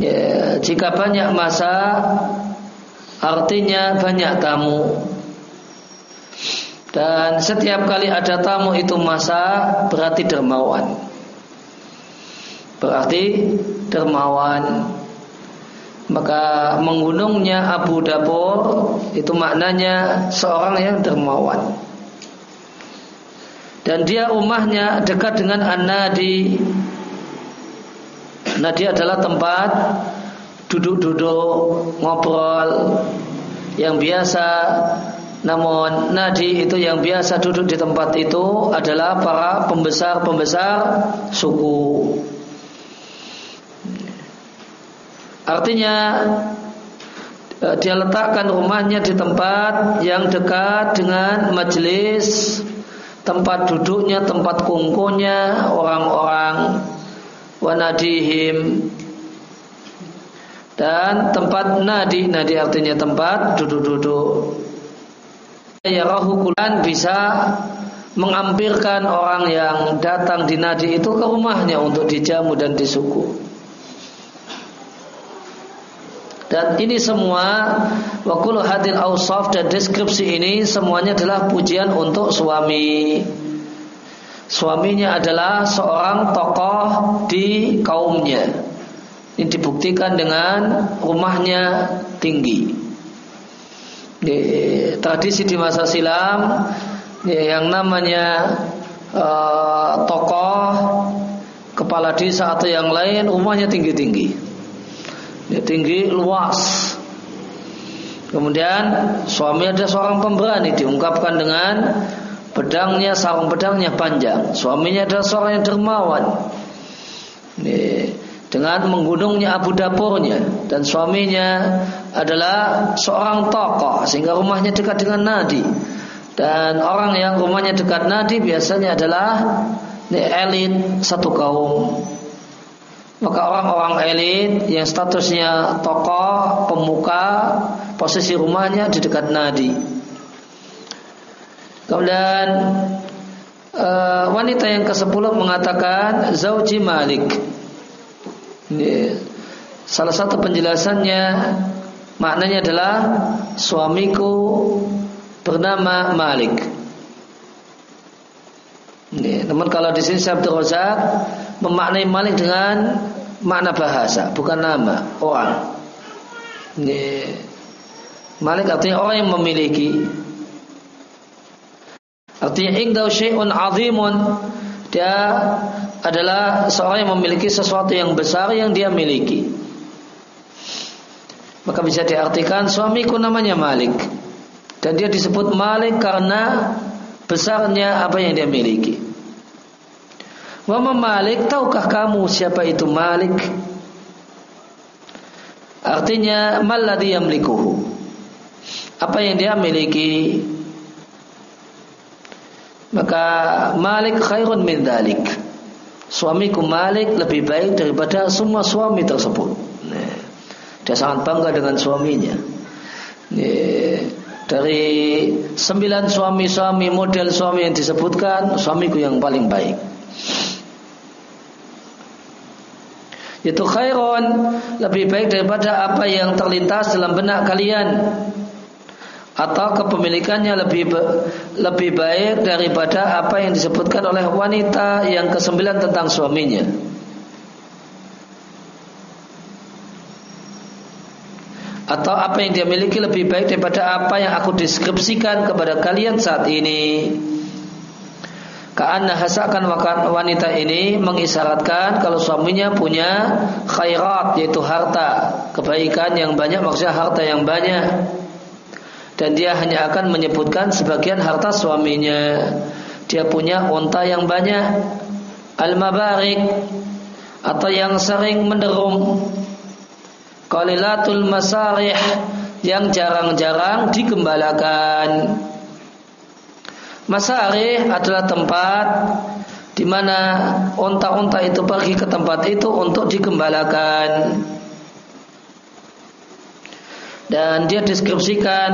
Ya, jika banyak masa artinya banyak tamu. Dan setiap kali ada tamu itu masa berarti dermawan. Berarti dermawan. Maka menggunungnya Abu Dapur itu maknanya seorang yang dermawan dan dia rumahnya dekat dengan An-Nadi. Nadi adalah tempat duduk-duduk ngobrol yang biasa namun nadi itu yang biasa duduk di tempat itu adalah para pembesar-pembesar suku. Artinya eh, dia letakkan rumahnya di tempat yang dekat dengan majelis tempat duduknya, tempat kungkunya orang-orang wanadihim. Dan tempat nadi nadi artinya tempat duduk-duduk. Ya rahukulan bisa mengampirkan orang yang datang di nadi itu ke rumahnya untuk dijamu dan disuku dan ini semua wakulu hadil ausaf dan deskripsi ini semuanya adalah pujian untuk suami. Suaminya adalah seorang tokoh di kaumnya. Ini dibuktikan dengan rumahnya tinggi. Di, tradisi di masa silam yang namanya uh, tokoh kepala desa atau yang lain rumahnya tinggi-tinggi ya, tinggi luas. Kemudian suami ada seorang pemberani diungkapkan dengan pedangnya sarung pedangnya panjang. Suaminya adalah seorang yang dermawan. Ya, dengan menggunungnya abu dapurnya. Dan suaminya adalah seorang tokoh sehingga rumahnya dekat dengan nadi. Dan orang yang rumahnya dekat nadi biasanya adalah elit satu kaum maka orang-orang elit yang statusnya tokoh, pemuka, posisi rumahnya di dekat nadi. Kemudian uh, wanita yang ke-10 mengatakan Zauji Malik. Ini, salah satu penjelasannya maknanya adalah suamiku bernama Malik. Ini, namun kalau di sini Abdul Razak memaknai Malik dengan makna bahasa, bukan nama orang. Ini, Malik artinya orang yang memiliki. Artinya ingdau syai'un azimun dia adalah seorang yang memiliki sesuatu yang besar yang dia miliki. Maka bisa diartikan suamiku namanya Malik dan dia disebut Malik karena besarnya apa yang dia miliki. Wama Malik, tahukah kamu siapa itu Malik? Artinya malladhi yamlikuhu. Apa yang dia miliki? Maka Malik khairun min dalik. Suamiku Malik lebih baik daripada semua suami tersebut. Nah, dia sangat bangga dengan suaminya. Nah, dari sembilan suami-suami model suami yang disebutkan, suamiku yang paling baik. Itu khairun lebih baik daripada apa yang terlintas dalam benak kalian atau kepemilikannya lebih lebih baik daripada apa yang disebutkan oleh wanita yang kesembilan tentang suaminya. atau apa yang dia miliki lebih baik daripada apa yang aku deskripsikan kepada kalian saat ini. Karena hasakan wanita ini mengisyaratkan kalau suaminya punya khairat yaitu harta, kebaikan yang banyak maksudnya harta yang banyak. Dan dia hanya akan menyebutkan sebagian harta suaminya. Dia punya unta yang banyak, al-mabarik atau yang sering menderum qalilatul masarih yang jarang-jarang digembalakan. Masarih adalah tempat di mana unta-unta itu pergi ke tempat itu untuk digembalakan. Dan dia deskripsikan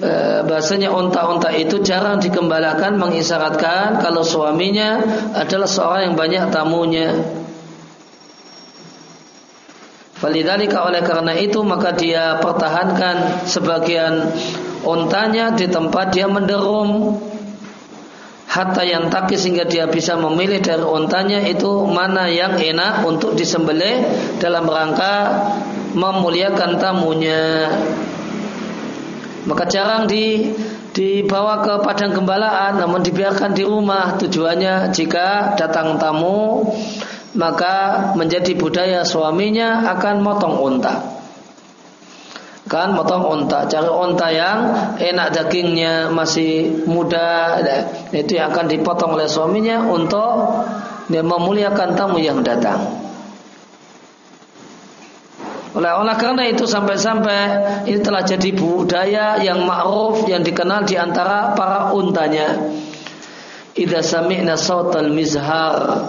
e, bahasanya unta-unta itu jarang digembalakan mengisyaratkan kalau suaminya adalah seorang yang banyak tamunya. Falidhalika oleh karena itu maka dia pertahankan sebagian ontanya di tempat dia menderum hatta yang taki sehingga dia bisa memilih dari ontanya itu mana yang enak untuk disembelih dalam rangka memuliakan tamunya maka jarang di dibawa ke padang gembalaan namun dibiarkan di rumah tujuannya jika datang tamu maka menjadi budaya suaminya akan motong unta. Kan motong unta, cari unta yang enak dagingnya masih muda, itu yang akan dipotong oleh suaminya untuk memuliakan tamu yang datang. Oleh oleh karena itu sampai-sampai ini telah jadi budaya yang ma'ruf yang dikenal di antara para untanya. Idza sami'na sautal mizhar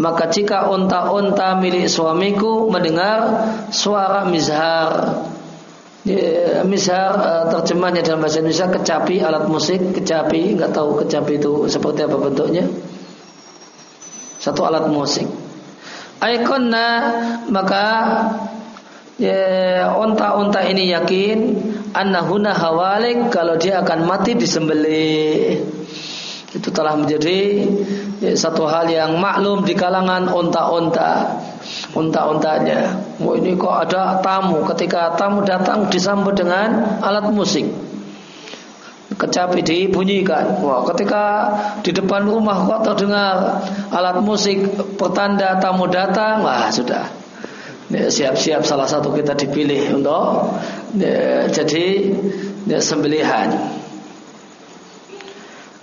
maka jika unta-unta milik suamiku mendengar suara mizhar ya, Mizhar uh, terjemahnya dalam bahasa Indonesia kecapi alat musik kecapi nggak tahu kecapi itu seperti apa bentuknya. Satu alat musik. Aikonna maka ya, unta-unta ini yakin annahuna hawalik kalau dia akan mati disembelih itu telah menjadi ya, satu hal yang maklum di kalangan onta-onta onta-ontanya oh ini kok ada tamu. Ketika tamu datang disambut dengan alat musik. Kecapi dibunyikan. Wah ketika di depan rumah kok terdengar alat musik pertanda tamu datang wah sudah. Ya, siap-siap salah satu kita dipilih untuk ya, jadi ya, sembelihan.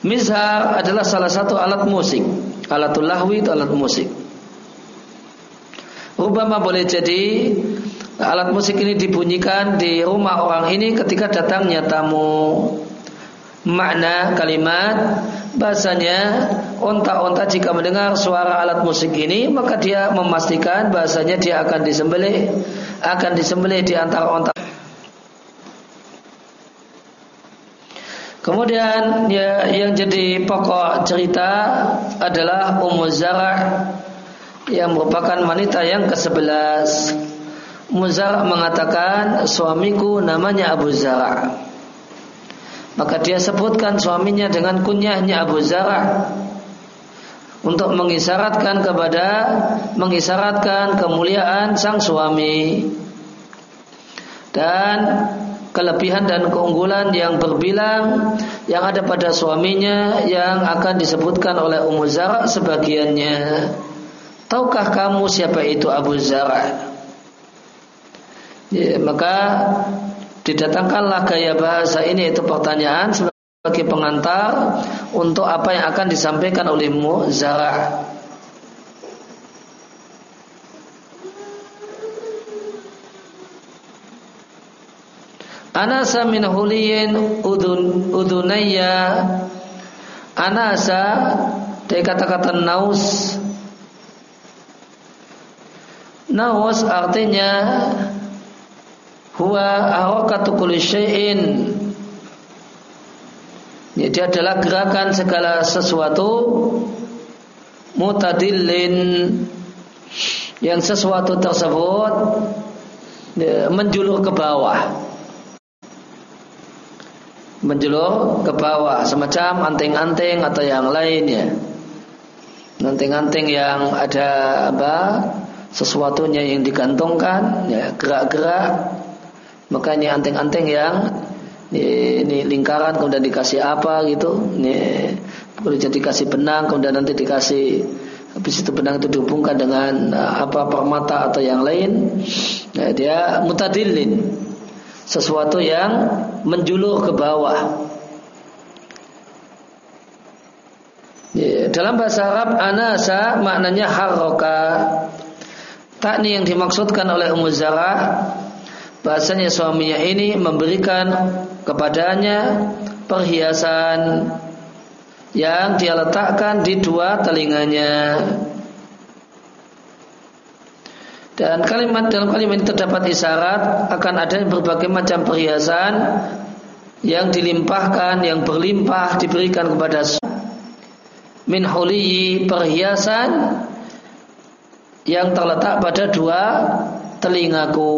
Mizhar adalah salah satu alat musik. Alatul lahwi itu alat musik. Rubama boleh jadi alat musik ini dibunyikan di rumah orang ini ketika datangnya tamu. Makna kalimat bahasanya onta-onta jika mendengar suara alat musik ini maka dia memastikan bahasanya dia akan disembelih akan disembelih di antara onta Kemudian ya, yang jadi pokok cerita adalah Ummu Zara yang merupakan wanita yang ke-11. Ummu Zara mengatakan suamiku namanya Abu Zara. Maka dia sebutkan suaminya dengan kunyahnya Abu Zara untuk mengisyaratkan kepada mengisyaratkan kemuliaan sang suami. Dan kelebihan dan keunggulan yang berbilang yang ada pada suaminya yang akan disebutkan oleh Ummu Zara sebagiannya. Tahukah kamu siapa itu Abu Zara? Ya, maka didatangkanlah gaya bahasa ini itu pertanyaan sebagai pengantar untuk apa yang akan disampaikan oleh Ummu Zara. Anasa min huliyin udun udunaya Anasa dari kata-kata naus Naus artinya huwa harakatu kulli syai'in ya, Dia adalah gerakan segala sesuatu mutadillin yang sesuatu tersebut ya, menjulur ke bawah menjulur ke bawah semacam anting-anting atau yang lainnya. Anting-anting yang ada apa? Sesuatunya yang digantungkan, ya gerak-gerak Maka ini anting-anting yang ini, lingkaran kemudian dikasih apa gitu. Ini boleh jadi dikasih benang kemudian nanti dikasih habis itu benang itu dihubungkan dengan eh, apa permata atau yang lain. Nah, dia mutadilin sesuatu yang menjulur ke bawah. Ya, dalam bahasa Arab anasa maknanya harroka. Takni yang dimaksudkan oleh Ummu Zara bahasanya suaminya ini memberikan kepadanya perhiasan yang dia letakkan di dua telinganya. Dan kalimat dalam kalimat ini terdapat isyarat akan ada berbagai macam perhiasan yang dilimpahkan, yang berlimpah diberikan kepada min huliyi perhiasan yang terletak pada dua telingaku.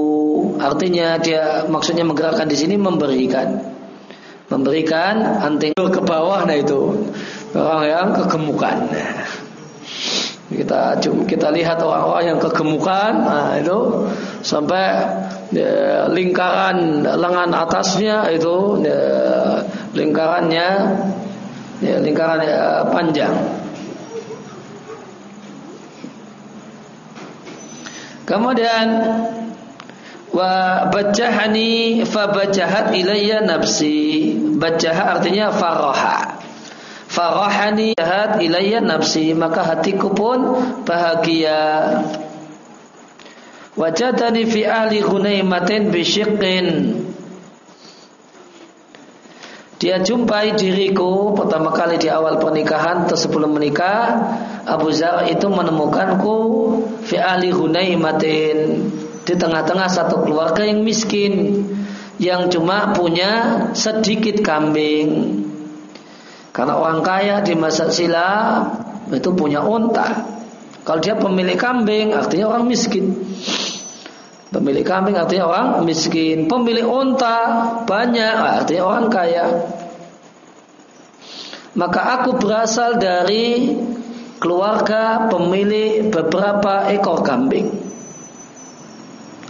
Artinya dia maksudnya menggerakkan di sini memberikan. Memberikan anting ke bawah nah itu orang yang kegemukan. Kita kita lihat orang-orang yang kegemukan, nah itu sampai ya, lingkaran lengan atasnya itu ya, lingkarannya ya, lingkaran ya, panjang. Kemudian wa bajahani fa bajahat ilayya nafsi. Bajah artinya faraha. Farahani jahat ilayya nafsi Maka hatiku pun bahagia Wajadani fi ahli ghunaimatin bisyiqin dia jumpai diriku pertama kali di awal pernikahan atau sebelum menikah Abu Zar itu menemukanku fi ahli hunaimatin di tengah-tengah satu keluarga yang miskin yang cuma punya sedikit kambing karena orang kaya di masa silam itu punya unta. Kalau dia pemilik kambing, artinya orang miskin. Pemilik kambing artinya orang miskin. Pemilik unta banyak, artinya orang kaya. Maka aku berasal dari keluarga pemilik beberapa ekor kambing.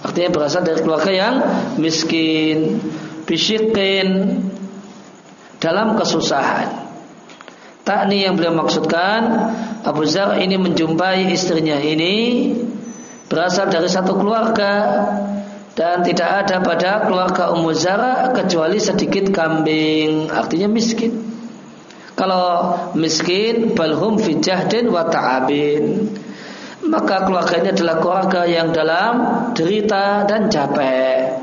Artinya berasal dari keluarga yang miskin, bisikin, dalam kesusahan. Takni yang beliau maksudkan Abu Zar ini menjumpai istrinya ini berasal dari satu keluarga dan tidak ada pada keluarga Ummu Zara kecuali sedikit kambing artinya miskin. Kalau miskin balhum fi jahdin wa ta'abin. Maka keluarganya adalah keluarga yang dalam derita dan capek.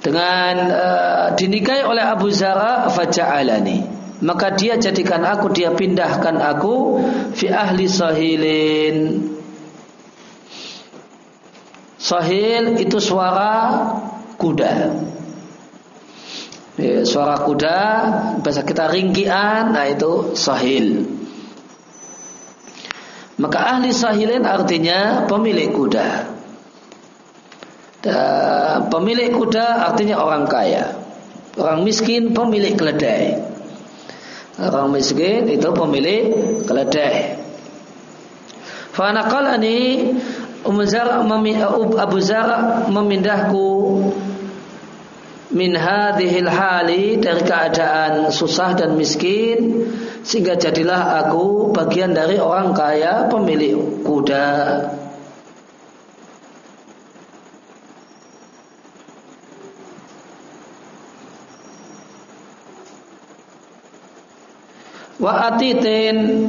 Dengan uh, dinikahi oleh Abu Zara faja'alani maka dia jadikan aku dia pindahkan aku fi ahli sahilin sahil itu suara kuda ya, suara kuda bahasa kita ringkian nah itu sahil maka ahli sahilin artinya pemilik kuda dan pemilik kuda artinya orang kaya. Orang miskin pemilik keledai. Orang miskin itu pemilik keledai. Fanaqalani Ummu Zar Abu Zar memindahku min hadhil hali dari keadaan susah dan miskin sehingga jadilah aku bagian dari orang kaya pemilik kuda. Wa atitin.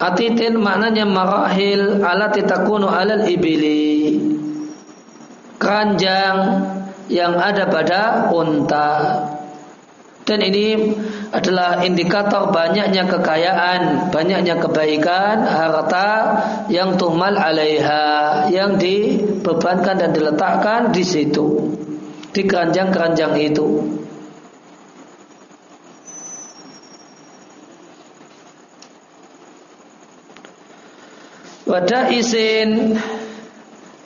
Atitin maknanya marahil ala titakunu alal ibili. Keranjang yang ada pada unta. Dan ini adalah indikator banyaknya kekayaan, banyaknya kebaikan, harta yang tuhmal alaiha, yang dibebankan dan diletakkan di situ, di keranjang-keranjang itu. Wadaisin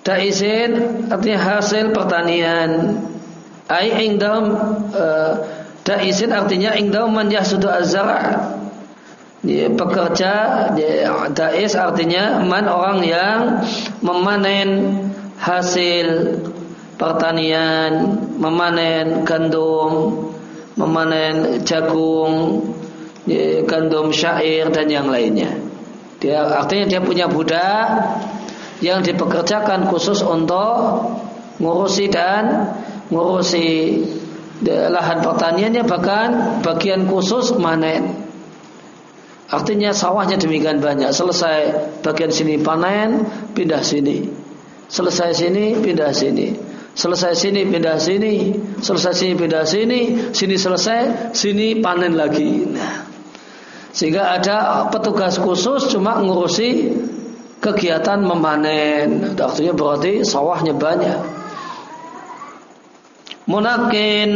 Daisin artinya hasil pertanian. Ai indam uh, daisin artinya indam man yahsudu azara. Ya, pekerja ya, dais artinya man orang yang memanen hasil pertanian, memanen gandum, memanen jagung, ya, gandum syair dan yang lainnya. Dia artinya dia punya budak yang dipekerjakan khusus untuk ngurusi dan ngurusi lahan pertaniannya bahkan bagian khusus manen. Artinya sawahnya demikian banyak. Selesai bagian sini panen, pindah sini. Selesai sini, pindah sini. Selesai sini, pindah sini. Selesai sini, pindah sini. Sini selesai, sini panen lagi. Nah, sehingga ada petugas khusus cuma ngurusi kegiatan memanen. Artinya berarti sawahnya banyak. Munakin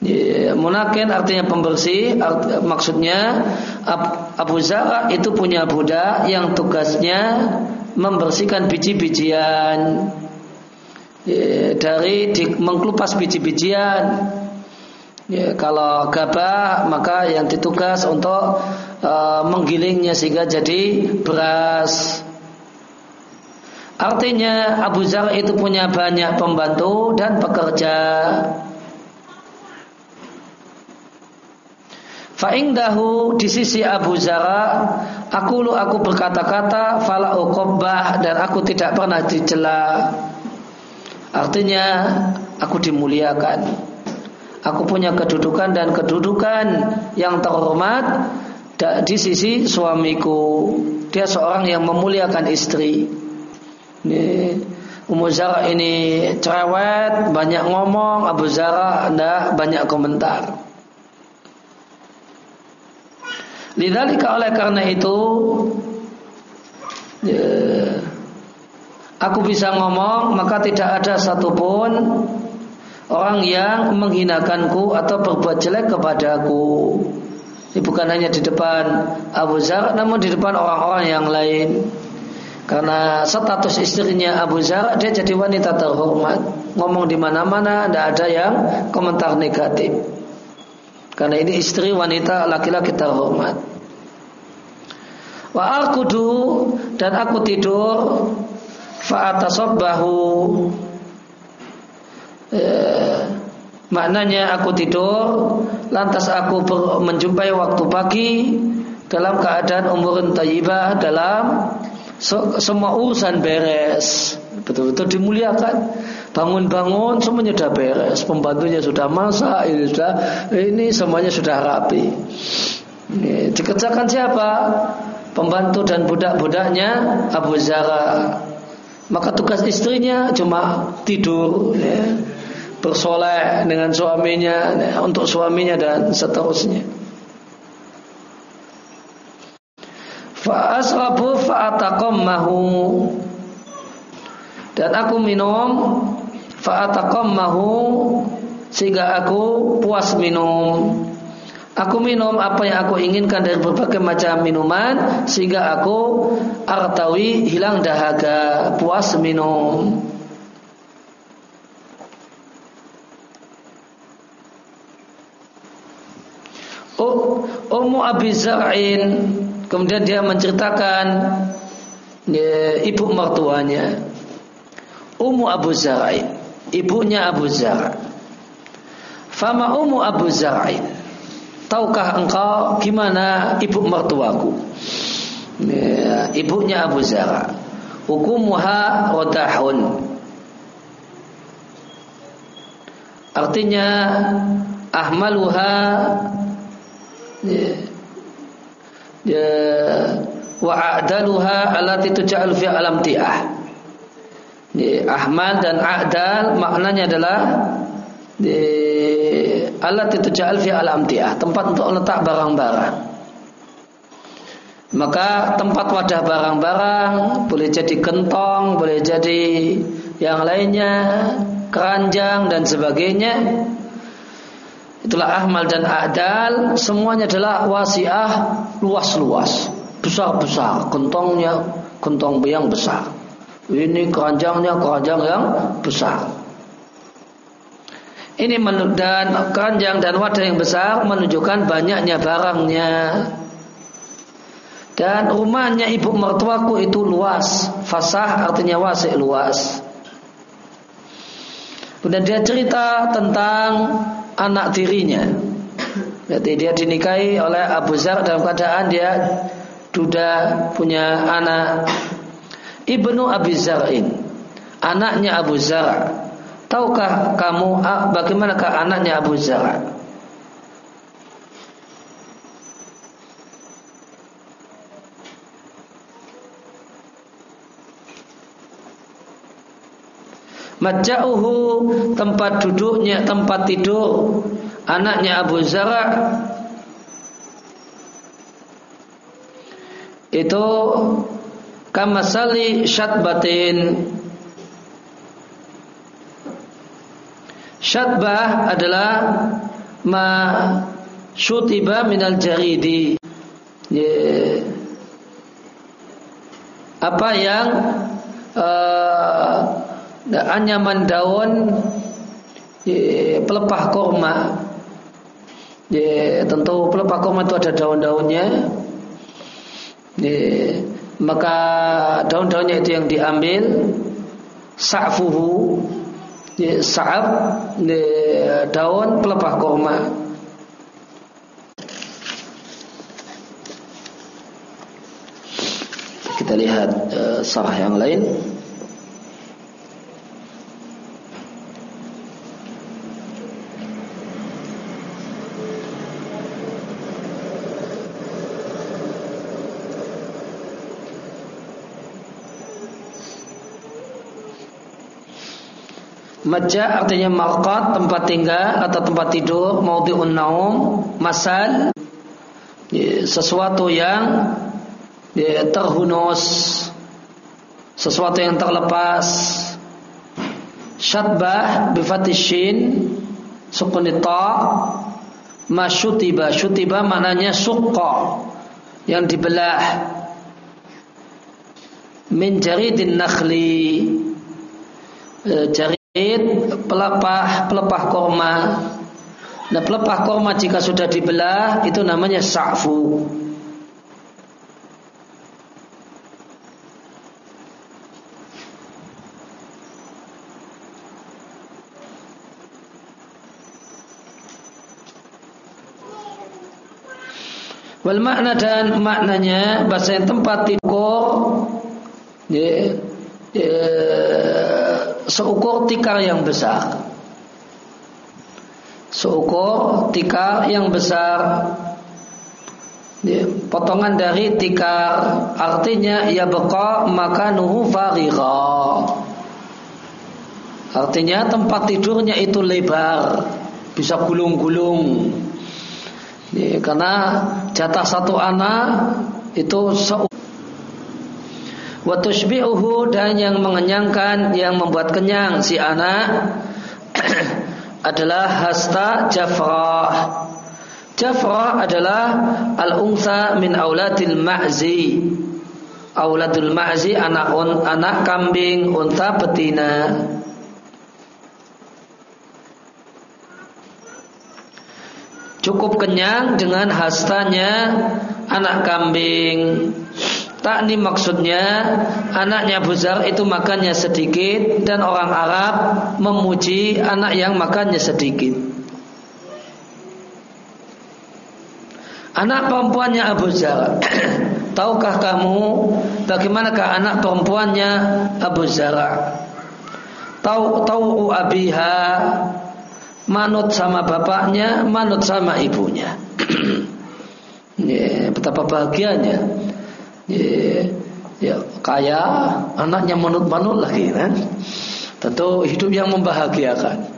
ya, Munakin artinya pembersih art, Maksudnya Abu Zara itu punya budak Yang tugasnya Membersihkan biji-bijian ya, Dari di, Mengkelupas biji-bijian Ya, kalau gabah maka yang ditugas untuk uh, menggilingnya sehingga jadi beras. Artinya Abu Zar itu punya banyak pembantu dan pekerja. Fa'ingdahu di sisi Abu Zara Aku lu aku berkata-kata Fala uqobbah Dan aku tidak pernah dicela Artinya Aku dimuliakan Aku punya kedudukan dan kedudukan yang terhormat di sisi suamiku. Dia seorang yang memuliakan istri. Ummu Zara ini cerewet, banyak ngomong, Abu Zara anda banyak komentar. Lidzalika oleh karena itu ya, aku bisa ngomong maka tidak ada satupun orang yang menghinakanku atau berbuat jelek kepadaku. Ini bukan hanya di depan Abu Zar, namun di depan orang-orang yang lain. Karena status istrinya Abu Zar, dia jadi wanita terhormat. Ngomong di mana-mana, tidak ada yang komentar negatif. Karena ini istri wanita laki-laki terhormat. Wa arkudu dan aku tidur fa'atasobbahu Eh, maknanya aku tidur lantas aku ber, menjumpai waktu pagi dalam keadaan umur tayyibah dalam so, semua urusan beres. Betul-betul dimuliakan. Bangun-bangun semuanya sudah beres. Pembantunya sudah masak ini sudah ini semuanya sudah rapi. Ini, dikerjakan siapa? Pembantu dan budak-budaknya Abu Zara. Maka tugas istrinya cuma tidur ya bersoleh dengan suaminya untuk suaminya dan seterusnya. Fa'asrabu fa'atakommahu. Dan aku minum Fa'atakommahu Sehingga aku puas minum. Aku minum apa yang aku inginkan dari berbagai macam minuman Sehingga aku artawi hilang dahaga Puas minum Oh, Ummu Abi Zar'in. Kemudian dia menceritakan ya, ibu mertuanya. Ummu Abu Zar'in. Ibunya Abu Zar' Fama Ummu Abu Zar'in. Tahukah engkau gimana ibu mertuaku? Ya, ibunya Abu Zar' hukumuha rodahun artinya ahmaluha ya, ya wa a'daluha allati tuj'al fi alam ti'ah. Ya, ahmal dan a'dal maknanya adalah ya, allati tuj'al fi alam ti'ah tempat untuk letak barang-barang. Maka tempat wadah barang-barang boleh jadi gentong boleh jadi yang lainnya keranjang dan sebagainya Itulah ahmal dan adal semuanya adalah wasiah luas-luas, besar-besar, kentongnya kentong yang besar. Ini keranjangnya keranjang yang besar. Ini dan keranjang dan wadah yang besar menunjukkan banyaknya barangnya. Dan rumahnya ibu mertuaku itu luas. Fasah artinya wasik luas. Kemudian dia cerita tentang anak tirinya. Jadi dia dinikahi oleh Abu Zar dalam keadaan dia sudah punya anak. Ibnu Abi Zar'in. Anaknya Abu Zar. Tahukah kamu ah, bagaimanakah anaknya Abu Zar Maja'uhu tempat duduknya, tempat tidur anaknya Abu Zara itu kamasali syatbatin Syatbah adalah ma syutiba minal jaridi. Yeah. Apa yang uh, anyaman daun pelepah korma. Ya, tentu pelepah korma itu ada daun-daunnya. Ya, maka daun-daunnya itu yang diambil. Sa'fuhu ya, sa'ab ya, daun pelepah korma. Kita lihat uh, sarah yang lain Maja artinya marqat, tempat tinggal atau tempat tidur, maudhi'un naum, masal ya, sesuatu yang ya, terhunus, sesuatu yang terlepas. Syatbah bifatishin sukun ta masyutiba syutiba maknanya suqa yang dibelah min jaridin nakhli e, jari pelepah pelepah korma. Nah pelepah korma jika sudah dibelah itu namanya sa'fu. Wal makna dan maknanya bahasa yang tempat tidur ya, ya, seukur tikar yang besar. Seukur tikar yang besar. Potongan dari tikar artinya ya beka maka nuhu farigha. Artinya tempat tidurnya itu lebar, bisa gulung-gulung. Karena jatah satu anak itu seukur Watushbi'uhu dan yang mengenyangkan yang membuat kenyang si anak adalah hasta jafrah. Jafrah adalah al-unsa min auladil ma'zi. Auladul ma'zi anak un, anak kambing unta betina. Cukup kenyang dengan hastanya anak kambing. Tak ini maksudnya anaknya Buzar itu makannya sedikit dan orang Arab memuji anak yang makannya sedikit. Anak perempuannya Abu Zar. Tahukah kamu bagaimanakah anak perempuannya Abu Zar? Tahu tahu abiha manut sama bapaknya, manut sama ibunya. ya, betapa bahagianya ya, ya kaya, anaknya manut-manut lagi kan. Tentu hidup yang membahagiakan.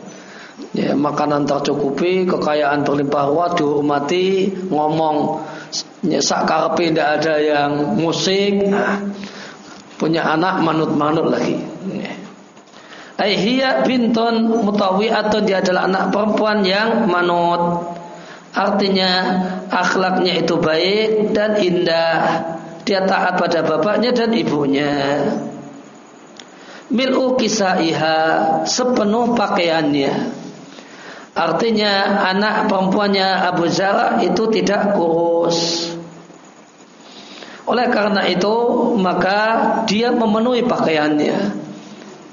Ya, makanan tercukupi, kekayaan berlimpah ruah dihormati, ngomong ya, sak karpe tidak ada yang musik. Nah, punya anak manut-manut lagi. Ya. Aihia bintun mutawiatun dia adalah anak perempuan yang manut. Artinya akhlaknya itu baik dan indah dia taat pada bapaknya dan ibunya. Mil'u kisaiha sepenuh pakaiannya. Artinya anak perempuannya Abu Zara itu tidak kurus. Oleh karena itu maka dia memenuhi pakaiannya.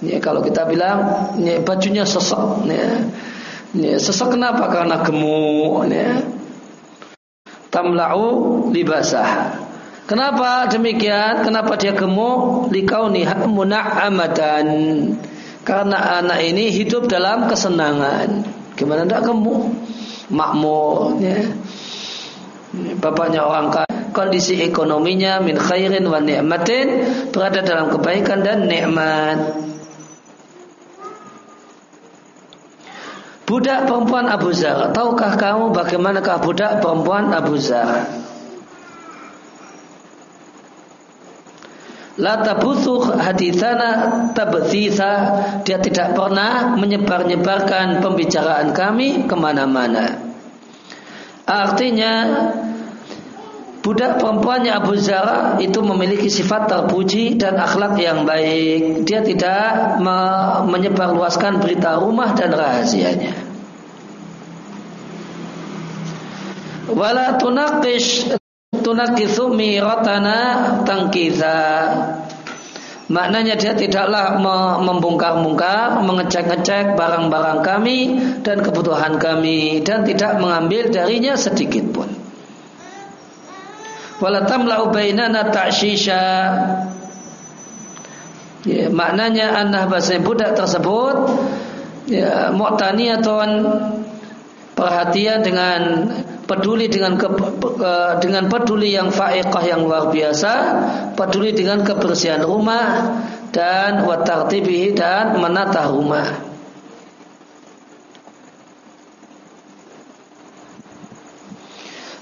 Ya, kalau kita bilang ya, bajunya sesek, ya. Ya, sesek kenapa? Karena gemuk. Ya. Tamlau libasah. Kenapa demikian? Kenapa dia gemuk? Likauni muna'amadan. Karena anak ini hidup dalam kesenangan. Gimana tidak gemuk? Makmur. Ya. Bapaknya orang kaya kondisi ekonominya min khairin wa ni'matin berada dalam kebaikan dan nikmat. Budak perempuan Abu Zar, tahukah kamu bagaimanakah budak perempuan Abu Zar? La tabuthu hadithana tabthitha Dia tidak pernah menyebar-nyebarkan pembicaraan kami ke mana-mana Artinya Budak perempuannya Abu Zara itu memiliki sifat terpuji dan akhlak yang baik. Dia tidak me menyebarluaskan berita rumah dan rahasianya. Wala tunaqish tunaqithu miratana tangkiza. Maknanya dia tidaklah membongkar-bongkar, mengecek-ngecek barang-barang kami dan kebutuhan kami dan tidak mengambil darinya sedikit pun wala tamla'u bainana ta'shisha ya, maknanya anak bahasa budak tersebut ya, mu'taniyatun perhatian dengan peduli dengan ke, dengan peduli yang fa'iqah yang luar biasa peduli dengan kebersihan rumah dan watartibihi dan menata rumah.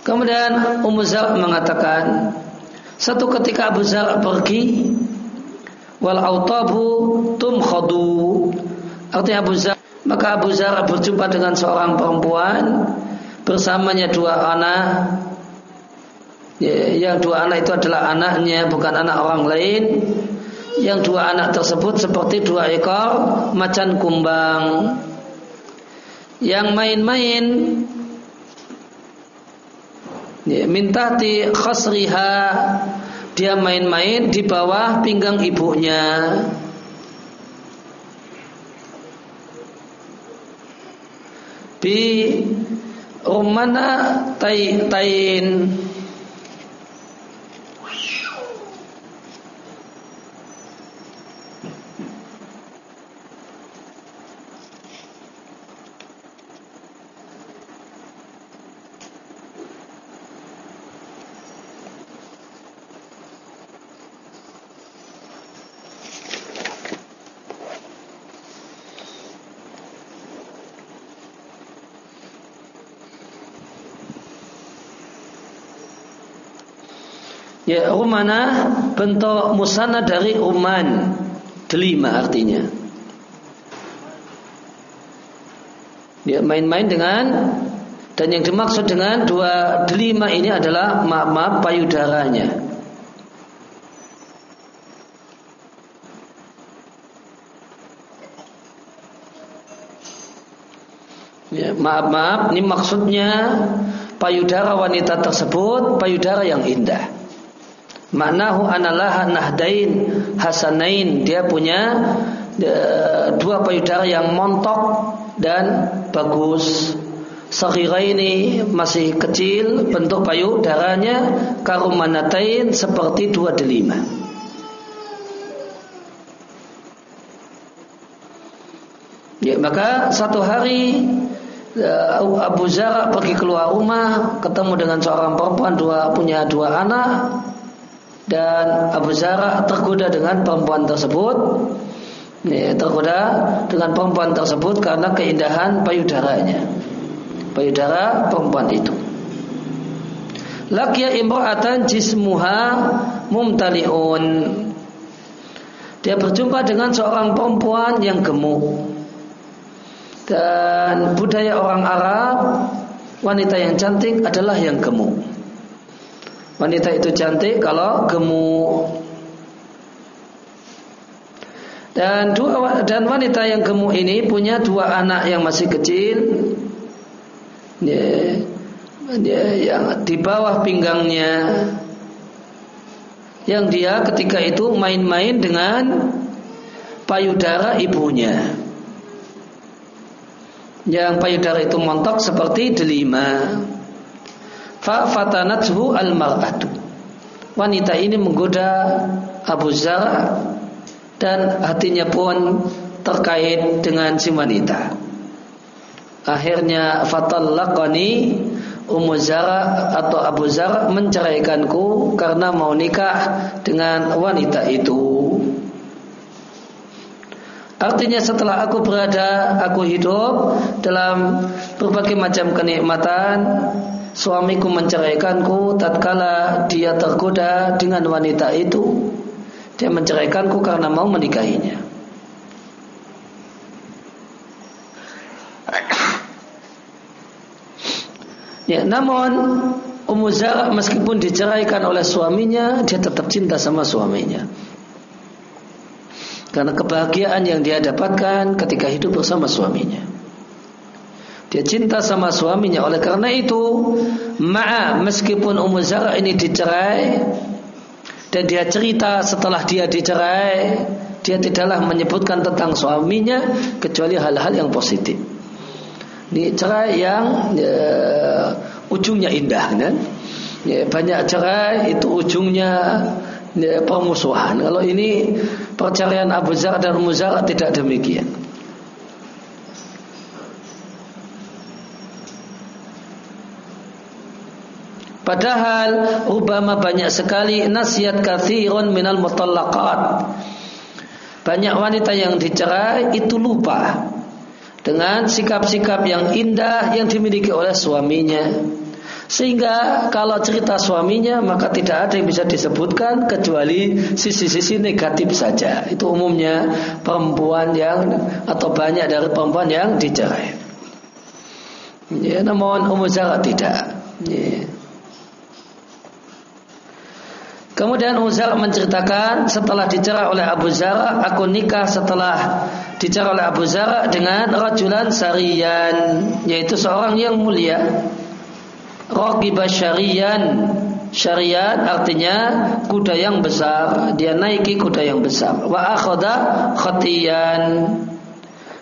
Kemudian Ummu Zar mengatakan satu ketika Abu Zar pergi wal autabu tumkhadu. Artinya Abu Zar maka Abu Zar berjumpa dengan seorang perempuan bersamanya dua anak. Ya, yang dua anak itu adalah anaknya bukan anak orang lain. Yang dua anak tersebut seperti dua ekor macan kumbang. Yang main-main ya, minta di khasriha. Dia main-main di bawah pinggang ibunya. Bi rumana tain Ya, rumana bentuk musana dari uman. Delima artinya. Dia main-main dengan dan yang dimaksud dengan dua delima ini adalah maaf-maaf payudaranya. Ya, maaf-maaf, ini maksudnya payudara wanita tersebut payudara yang indah. Maknahu analah nahdain hasanain. Dia punya uh, dua payudara yang montok dan bagus. Saghira ini masih kecil bentuk payudaranya karumanatain seperti dua delima. Ya, maka satu hari uh, Abu Zara pergi keluar rumah, ketemu dengan seorang perempuan dua punya dua anak, dan Abu Zara tergoda dengan perempuan tersebut. Ya, tergoda dengan perempuan tersebut karena keindahan payudaranya. Payudara perempuan itu. Lakia imra'atan jismuha mumtali'un. Dia berjumpa dengan seorang perempuan yang gemuk. Dan budaya orang Arab Wanita yang cantik adalah yang gemuk Wanita itu cantik kalau gemuk. Dan dua dan wanita yang gemuk ini punya dua anak yang masih kecil. Ya, ya, yang di bawah pinggangnya yang dia ketika itu main-main dengan payudara ibunya. Yang payudara itu montok seperti delima. Fa fatanathu al-mar'atu. Wanita ini menggoda Abu Zar dan hatinya pun terkait dengan si wanita. Akhirnya fatallaqani Ummu Zara atau Abu Zar menceraikanku karena mau nikah dengan wanita itu. Artinya setelah aku berada, aku hidup dalam berbagai macam kenikmatan, suamiku menceraikanku tatkala dia tergoda dengan wanita itu. Dia menceraikanku karena mau menikahinya. Ya, namun Ummu Zara meskipun diceraikan oleh suaminya, dia tetap cinta sama suaminya. Karena kebahagiaan yang dia dapatkan ketika hidup bersama suaminya. Dia cinta sama suaminya. Oleh karena itu, ma'a meskipun Ummu Zara ini dicerai dan dia cerita setelah dia dicerai, dia tidaklah menyebutkan tentang suaminya kecuali hal-hal yang positif. Ini cerai yang ya, ujungnya indah kan? Ya, banyak cerai itu ujungnya ya, permusuhan. Kalau ini perceraian Abu Zar dan Muzar tidak demikian. Padahal Obama banyak sekali nasihat kathirun minal mutallaqat. Banyak wanita yang dicerai itu lupa dengan sikap-sikap yang indah yang dimiliki oleh suaminya. Sehingga kalau cerita suaminya maka tidak ada yang bisa disebutkan kecuali sisi-sisi negatif saja. Itu umumnya perempuan yang atau banyak dari perempuan yang dicerai. Ya, namun Zara tidak. Ya. Kemudian Uzar menceritakan setelah dicerai oleh Abu Zara, aku nikah setelah dicerai oleh Abu Zara dengan rajulan sarian, yaitu seorang yang mulia. Raqibah syarian. Syarian artinya kuda yang besar, dia naiki kuda yang besar. Wa akhadha khatiyan.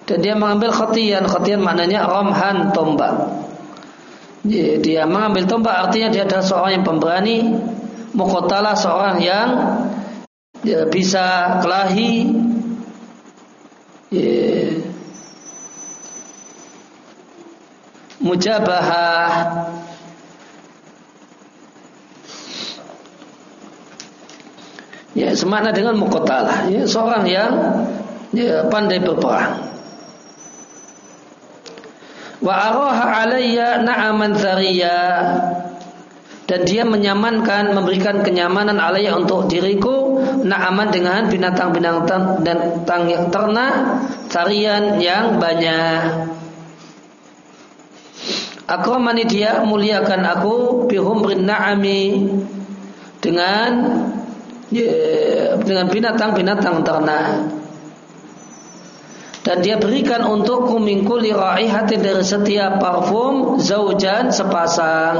Dan dia mengambil khatiyan, khatiyan maknanya ramhan tombak. Dia mengambil tombak artinya dia adalah seorang yang pemberani Mukotalah seorang yang ya, bisa kelahi ya, mujabahah. Ya semakna dengan mukotalah ya, seorang yang ya, pandai berperang. Wa araha alayya na'aman thariya dan dia menyamankan memberikan kenyamanan alaya untuk diriku naaman dengan binatang-binatang dan tang yang ternak tarian yang banyak. Akramani dia muliakan aku bihumrin na'ami dengan dengan binatang-binatang ternak. Dan dia berikan untukku mingkuli raihati dari setiap parfum zaujan sepasang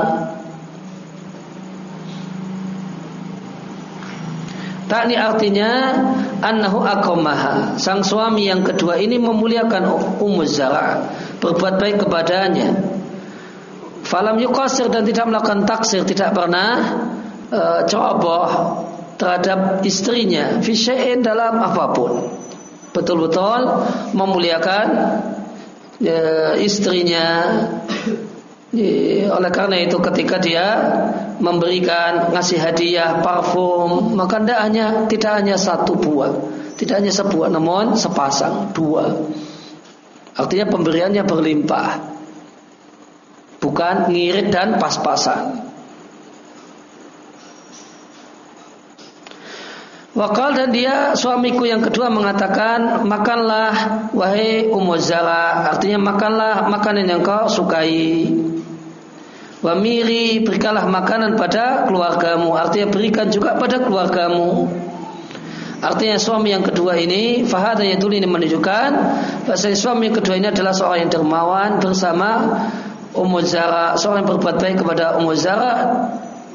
Takni artinya annahu akomaha. Sang suami yang kedua ini memuliakan Ummu Zara, berbuat baik kepadanya. Falam yukasir dan tidak melakukan taksir, tidak pernah uh, ceroboh terhadap istrinya fisya'in dalam apa pun. Betul-betul memuliakan uh, istrinya oleh karena itu ketika dia memberikan ngasih hadiah parfum maka tidak hanya tidak hanya satu buah. Tidak hanya sebuah namun sepasang dua. Artinya pemberiannya berlimpah. Bukan ngirit dan pas-pasan. Wakal dan dia suamiku yang kedua mengatakan makanlah wahai Ummu artinya makanlah makanan yang kau sukai Wamiri berikanlah makanan pada keluargamu Artinya berikan juga pada keluargamu Artinya suami yang kedua ini Fahad itu ini menunjukkan Bahasa suami yang kedua ini adalah seorang yang dermawan Bersama Ummu Zara Seorang yang berbuat baik kepada Ummu Zara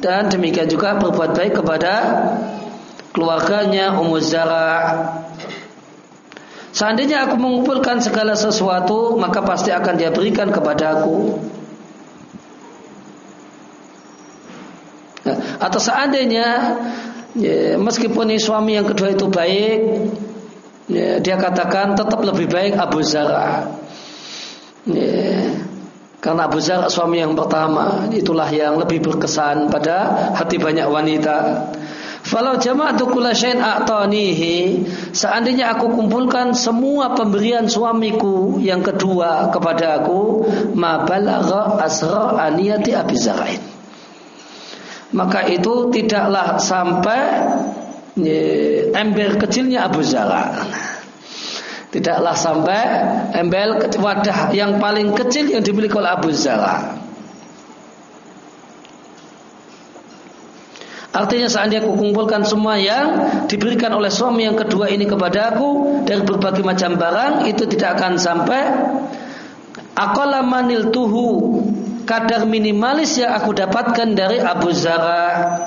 Dan demikian juga berbuat baik kepada keluarganya Ummu Zara. Seandainya aku mengumpulkan segala sesuatu, maka pasti akan dia berikan kepadaku. Atau seandainya ya, meskipun ini suami yang kedua itu baik, ya, dia katakan tetap lebih baik Abu Zara. Ya, karena Abu Zar suami yang pertama itulah yang lebih berkesan pada hati banyak wanita. Falau jama'atu kula syai'in a'tanihi Seandainya aku kumpulkan semua pemberian suamiku yang kedua kepada aku Ma balagha asra aniyati Abi Zarain Maka itu tidaklah sampai ember kecilnya Abu Zara. Tidaklah sampai embel wadah yang paling kecil yang dimiliki oleh Abu Zara. Artinya seandainya aku kumpulkan semua yang diberikan oleh suami yang kedua ini kepada aku dari berbagai macam barang itu tidak akan sampai. Aqalla manil tuhu kadar minimalis yang aku dapatkan dari Abu Zara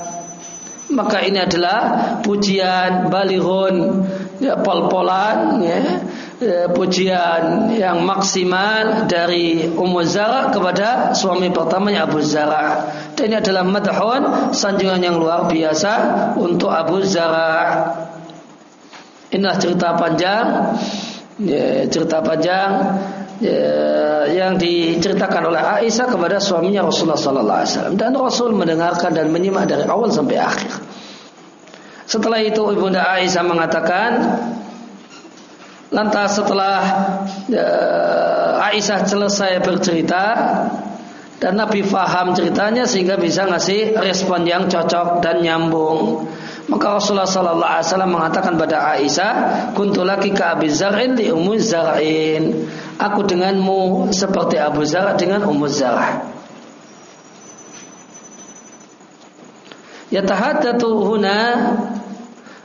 maka ini adalah pujian balihun ya pol-polan ya Eh, pujian yang maksimal dari Ummu Zara kepada suami pertamanya Abu Zara. Dan ini adalah madhun sanjungan yang luar biasa untuk Abu Zara. Inilah cerita panjang ya, cerita panjang ya, yang diceritakan oleh Aisyah kepada suaminya Rasulullah sallallahu alaihi wasallam dan Rasul mendengarkan dan menyimak dari awal sampai akhir. Setelah itu Ibunda Aisyah mengatakan Lantas setelah uh, Aisyah selesai bercerita dan Nabi faham ceritanya sehingga bisa ngasih respon yang cocok dan nyambung. Maka Rasulullah Sallallahu Alaihi Wasallam mengatakan pada Aisyah, "Kuntulaki ka Abi Zar'in li Ummu Zar'in." Aku denganmu seperti Abu Zar' dengan Ummu Zar'ah. Yatahaddatu huna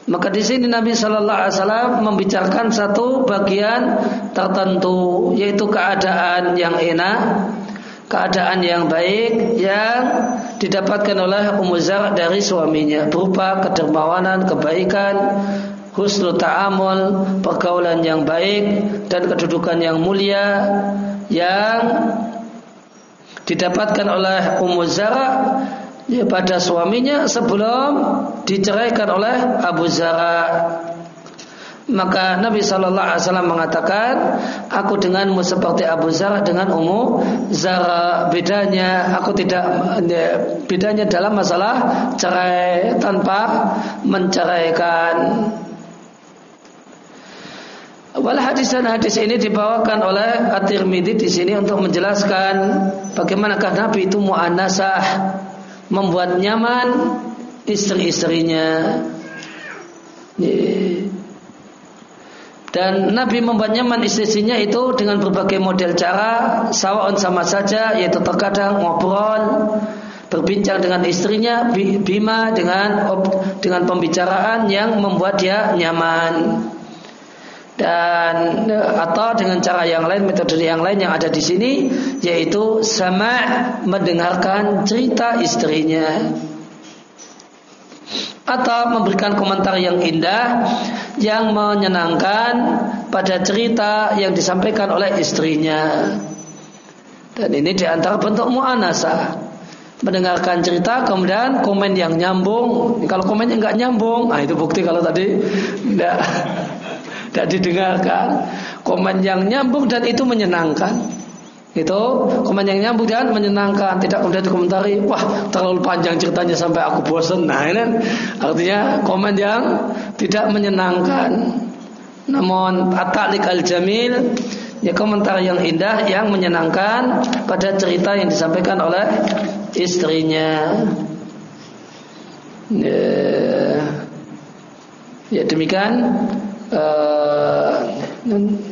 maka di sini Nabi Shallallahu Alaihi Wasallam membicarakan satu bagian tertentu, yaitu keadaan yang enak, keadaan yang baik yang didapatkan oleh Ummu dari suaminya berupa kedermawanan, kebaikan, husnul ta'amul, pergaulan yang baik dan kedudukan yang mulia yang didapatkan oleh Ummu Zar ya, pada suaminya sebelum diceraikan oleh Abu Zara. Maka Nabi Shallallahu Alaihi Wasallam mengatakan, aku denganmu seperti Abu Zara dengan Ummu Zara. Bedanya, aku tidak ya, bedanya dalam masalah cerai tanpa menceraikan. Wal hadis dan hadis ini dibawakan oleh At-Tirmidzi di sini untuk menjelaskan bagaimanakah Nabi itu muannasah membuat nyaman istri-istrinya. Dan Nabi membuat nyaman istri-istrinya itu dengan berbagai model cara, sawaon sama saja, yaitu terkadang ngobrol, berbincang dengan istrinya, bima dengan dengan pembicaraan yang membuat dia nyaman. Dan atau dengan cara yang lain metode yang lain yang ada di sini yaitu sama mendengarkan cerita istrinya atau memberikan komentar yang indah yang menyenangkan pada cerita yang disampaikan oleh istrinya. Dan ini di antara bentuk muanasa. Mendengarkan cerita kemudian komen yang nyambung. Kalau komennya nggak nyambung nah itu bukti kalau tadi tidak tidak didengarkan. Komen yang nyambung dan itu menyenangkan itu komen yang nyambung dan menyenangkan tidak kemudian dikomentari wah terlalu panjang ceritanya sampai aku bosan nah ini artinya komen yang tidak menyenangkan. Namun atalik al jamil ya komentar yang indah yang menyenangkan pada cerita yang disampaikan oleh istrinya. Ya, ya demikian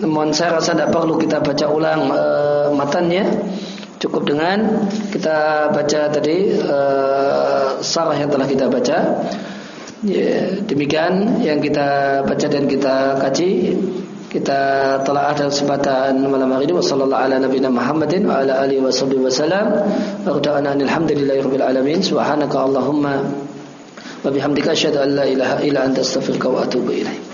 namun saya rasa tidak perlu kita baca ulang uh, matanya cukup dengan kita baca tadi uh, sarah yang telah kita baca. Ya, demikian yang kita baca dan kita kaji. Kita telah ada kesempatan malam hari ini. Wasallallahu ala nabiyina Muhammadin wa ala alihi wasallam wa sallam. Wa alhamdulillahi rabbil alamin. Subhanaka allahumma Wa bihamdika asyhadu an la ilaha illa anta astaghfiruka wa atubu ilaik.